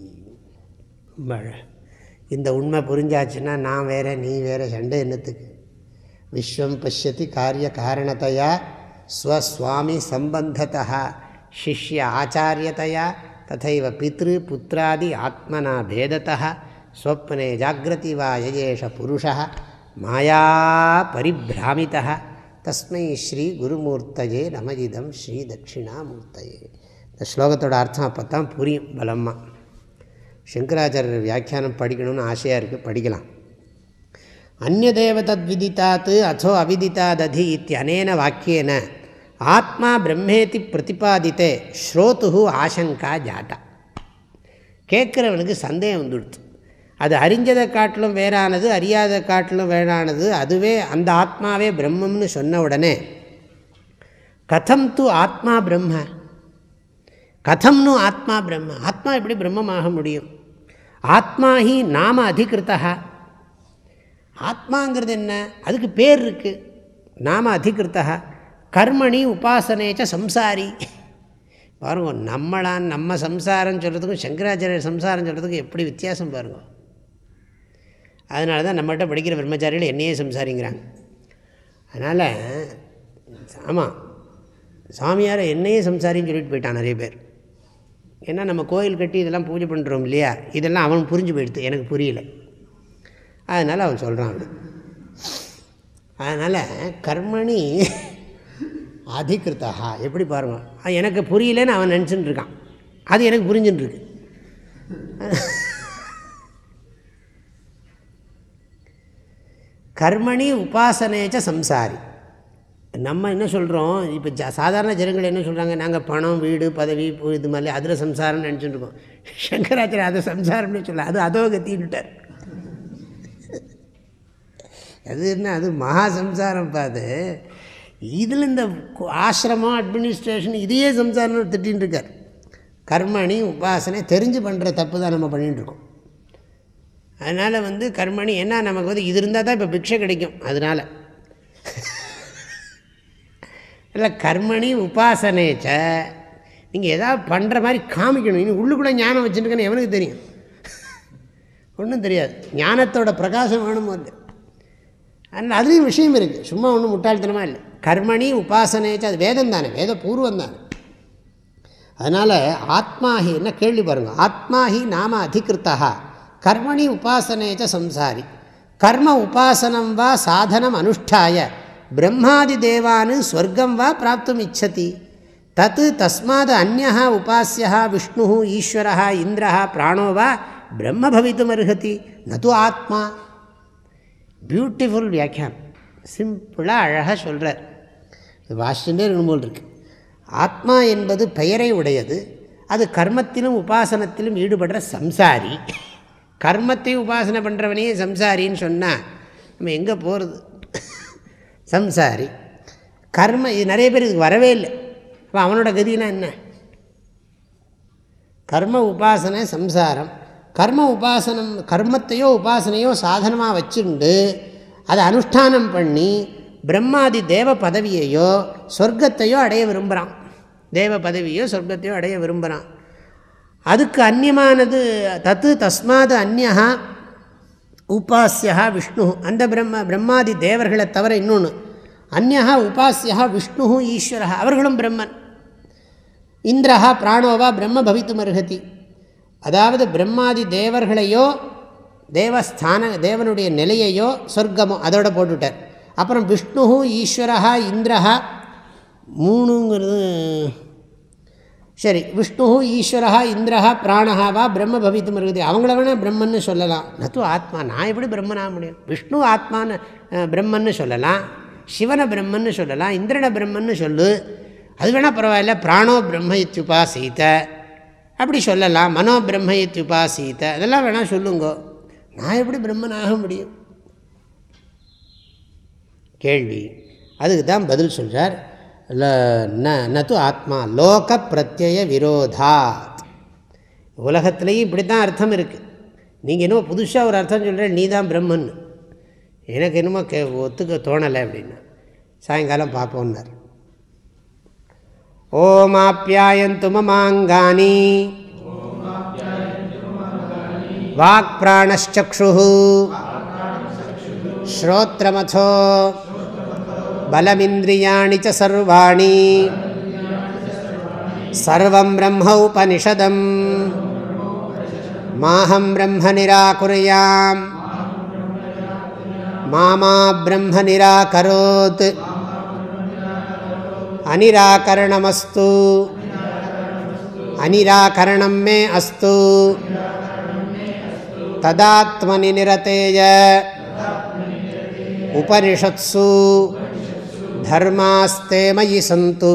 இந்த உண்மை புரிஞ்சாச்சுன்னா நான் வேறு நீ வேறு சண்டை என்னத்துக்கு? விஸ்வம் பசியதி காரிய காரணத்தையா? ஸ்வஸ்வாமி சம்பந்தத்தா சிஷ்ய ஆச்சாரியத்தையா? ததைவ பித்ரு புத்திராதி ஆத்மனா பேதத்தா ஸ்வப்னே ஜாகிரதி வா யஜேஷ புருஷ மாயா பரிபிராமித தஸ்மை ஸ்ரீ குருமூர்த்தஜே நமஜிதம் ஸ்ரீ தட்சிணாமூர்த்தஜே இந்த ஸ்லோகத்தோட அர்த்தம் அப்போ தான் புரியும் பலமாக சங்கராச்சாரியர் வியாக்கியானம் படிக்கணும்னு ஆசையாக இருக்குது படிக்கலாம். அந்நதேவ தத்விதித்தாத் அசோ அவிதித்தாததி இத்தியனேன வாக்கியன. ஆத்மா பிரம்மேதி பிரதிபாதித்தே ஸ்ரோத்து ஆசங்கா ஜாட்டா கேட்குறவனுக்கு சந்தேகம் வந்துடுத்து அது அறிஞ்சதை காட்டிலும் வேறானது அறியாத காட்டிலும் வேறானது அதுவே அந்த ஆத்மாவே பிரம்மம்னு சொன்ன உடனே கதம் து ஆத்மா பிரம்ம. கதம்னு ஆத்மா பிரம்ம. ஆத்மா எப்படி பிரம்மமாக முடியும்? ஆத்மா ஹி நாம அதிகிருத்தா ஆத்மாங்கிறது என்ன? அதுக்கு பேர் இருக்குது நாம அதிகிருத்தா கர்மணி உபாசனேச்ச சம்சாரி. பாருங்க நம்மளான் நம்ம சம்சாரம் சொல்கிறதுக்கும் சங்கராச்சாரிய சம்சாரம் சொல்கிறதுக்கும் எப்படி வித்தியாசம் பாருங்க. அதனால தான் நம்மகிட்ட படிக்கிற பிரம்மச்சாரிகள் என்னையே சம்சாரிங்கிறாங்க. அதனால் ஆமாம் சாமியாரை என்னையே சம்சாரின்னு சொல்லிட்டு போயிட்டான் நிறைய பேர். ஏன்னா நம்ம கோயில் கட்டி இதெல்லாம் பூஜை பண்ணுறோம் இல்லையா? இதெல்லாம் அவன் புரிஞ்சு போயிடுது எனக்கு புரியல. அதனால் அவன் சொல்கிறான் அப்படி அதனால் கர்மணி அதிகிருத்தா எப்படி பாருங்கள் எனக்கு புரியலன்னு அவன் நினச்சின்னு இருக்கான் அது எனக்கு புரிஞ்சுட்டுருக்கு. கர்மணி உபாசனேச்ச சம்சாரி. நம்ம என்ன சொல்கிறோம் இப்போ ஜ சாதாரண ஜனங்கள் என்ன சொல்கிறாங்க நாங்கள் பணம் வீடு பதவி இது மாதிரி அதில் சம்சாரம்னு நினச்சிட்டு இருக்கோம் சங்கராச்சாரிய அதை சம்சாரம்னு சொல்ல அது அதோ கத்தின்ட்டார் அது என்ன? அது மகா சம்சாரம் பார்த்து இதில் இந்த ஆசிரமம் அட்மினிஸ்ட்ரேஷன் இதையே சம்சாரம் திட்டின்னு இருக்கார். கர்மணி உபாசனை தெரிஞ்சு பண்ணுற தப்பு தான் நம்ம பண்ணிட்டுருக்கோம் அதனால் வந்து கர்மணி என்ன நமக்கு வந்து இது இருந்தால் தான் இப்போ பிக்ஷை கிடைக்கும். அதனால். இல்லை கர்மணி உபாசனைச்ச நீங்கள் எதாவது பண்ணுற மாதிரி காமிக்கணும். இனி உள்ளுக்குள்ளே ஞானம் வச்சுருக்கேன்னு எவனுக்கு தெரியும்? ஒன்றும் தெரியாது. ஞானத்தோட பிரகாசம் வேணும் வந்து அண்ட் அதுலேயும் விஷயம் இருக்குது சும்மா ஒன்றும் முட்டாள்தனமாக இல்லை. கர்மணி உபாசனேச்சு அது வேதம் தானே. வேத பூர்வம் தானே. அதனால் ஆத்மாஹி என்ன கேள்வி பாருங்கள் ஆத்மாஹி நாம அதிகிருத்தா கர்மணி உபாசனேச்ச சம்சாரி. கர்ம உபாசனம் வா சாதனம் அனுஷ்டாய. பிரம்மாதி தேவான் ஸ்வர்க்கம் வா பிராப்தும் இச்சதி. தத் தஸ்மாத் அந்நா உபாசியா விஷ்ணு ஈஸ்வர இந்திர பிராணோ வா பிரம்ம பவித்தும் அருகதி நது ஆத்மா. பியூட்டிஃபுல் வியாக்கியானம் சிம்பிளாக அழகாக சொல்கிறார் இது வாசிச்சுட்டே இருக்கணும் போல் இருக்கு. ஆத்மா என்பது பெயரை உடையது. அது கர்மத்திலும் உபாசனத்திலும் ஈடுபடுற சம்சாரி. கர்மத்தை உபாசனை பண்ணுறவனே சம்சாரின்னு சொன்னால் நம்ம எங்கே போகிறது சம்சாரி. கர்ம இது நிறைய பேர் இதுக்கு வரவே இல்லை. அப்போ அவனோட கதினா என்ன? கர்ம உபாசனை சம்சாரம். கர்ம உபாசனம் கர்மத்தையோ உபாசனையோ சாதனமாக வச்சுண்டு அதை அனுஷ்டானம் பண்ணி பிரம்மாதி தேவ பதவியையோ சொர்க்கத்தையோ அடைய விரும்புகிறான் தேவ பதவியோ சொர்க்கத்தையோ அடைய விரும்புகிறான் அதுக்கு அந்நியமானது தத்து தஸ்மாது அந்நா உபாசியா விஷ்ணு. அந்த பிரம்ம பிரம்மாதி தேவர்களை தவிர இன்னொன்று அந்நா உபாசியா விஷ்ணு ஈஸ்வரா அவர்களும் பிரம்மன். இந்திரஹா பிராணோவா பிரம்ம பவித்தும் அருகதி அதாவது பிரம்மாதி தேவர்களையோ தேவஸ்தான தேவனுடைய நிலையையோ சொர்க்கமோ அதோட போட்டுவிட்டார் அப்புறம் விஷ்ணு ஈஸ்வரா இந்திரஹா மூணுங்கிறது சரி விஷ்ணுவும் ஈஸ்வரா இந்திரஹா பிராணஹாவா பிரம்ம பவித்தும் இருக்குது. அவங்கள வேணால் பிரம்மன்னு சொல்லலாம். நத்து ஆத்மா நான் எப்படி பிரம்மனாக முடியும்? விஷ்ணு ஆத்மான்னு பிரம்மன்னு சொல்லலாம். சிவனை பிரம்மன்னு சொல்லலாம். இந்திரனை பிரம்மன்னு சொல்லு. அது வேணால் பரவாயில்ல. பிராணோ பிரம்ம இத்தியுபாசீத அப்படி சொல்லலாம். மனோ பிரம்ம உபாசீத. அதெல்லாம் வேணால் சொல்லுங்கோ. நான் எப்படி பிரம்மன் ஆக முடியும்? கேள்வி. அதுக்கு தான் பதில் சொல்கிறார் நது ஆத்மா. லோக பிரத்யய விரோதாத். உலகத்துலேயும் இப்படி தான் அர்த்தம் இருக்குது நீங்கள் என்னமோ புதுசாக ஒரு அர்த்தம் சொல்கிறேன் நீ தான் பிரம்மன் எனக்கு என்னமோ கே ஒத்துக்க தோணலை அப்படின்னா. சாயங்காலம் பார்ப்போன்னார் ஓமாப்பியாயந்து மமாங்கானி வாக் பிராணச்சு ஸ்ரோத்ரமோ பலமிந்திரியாணி சர்வாணி. சர்வம் பிரம்ம உபனிஷதம். மாஹம் பிரம்ம நிராகுரையாம். மாமா பிரம்ம நிராகரோத். अनिराकरणमस्तु। अनिराकरणं मे अस्तु। तदात्मनि निरतेय उपनिषत्सु। धर्मास्ते मयि सन्तु।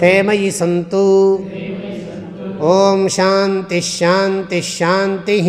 ते मयि सन्तु। ॐ शान्तिश्शान्तिश्शान्तिः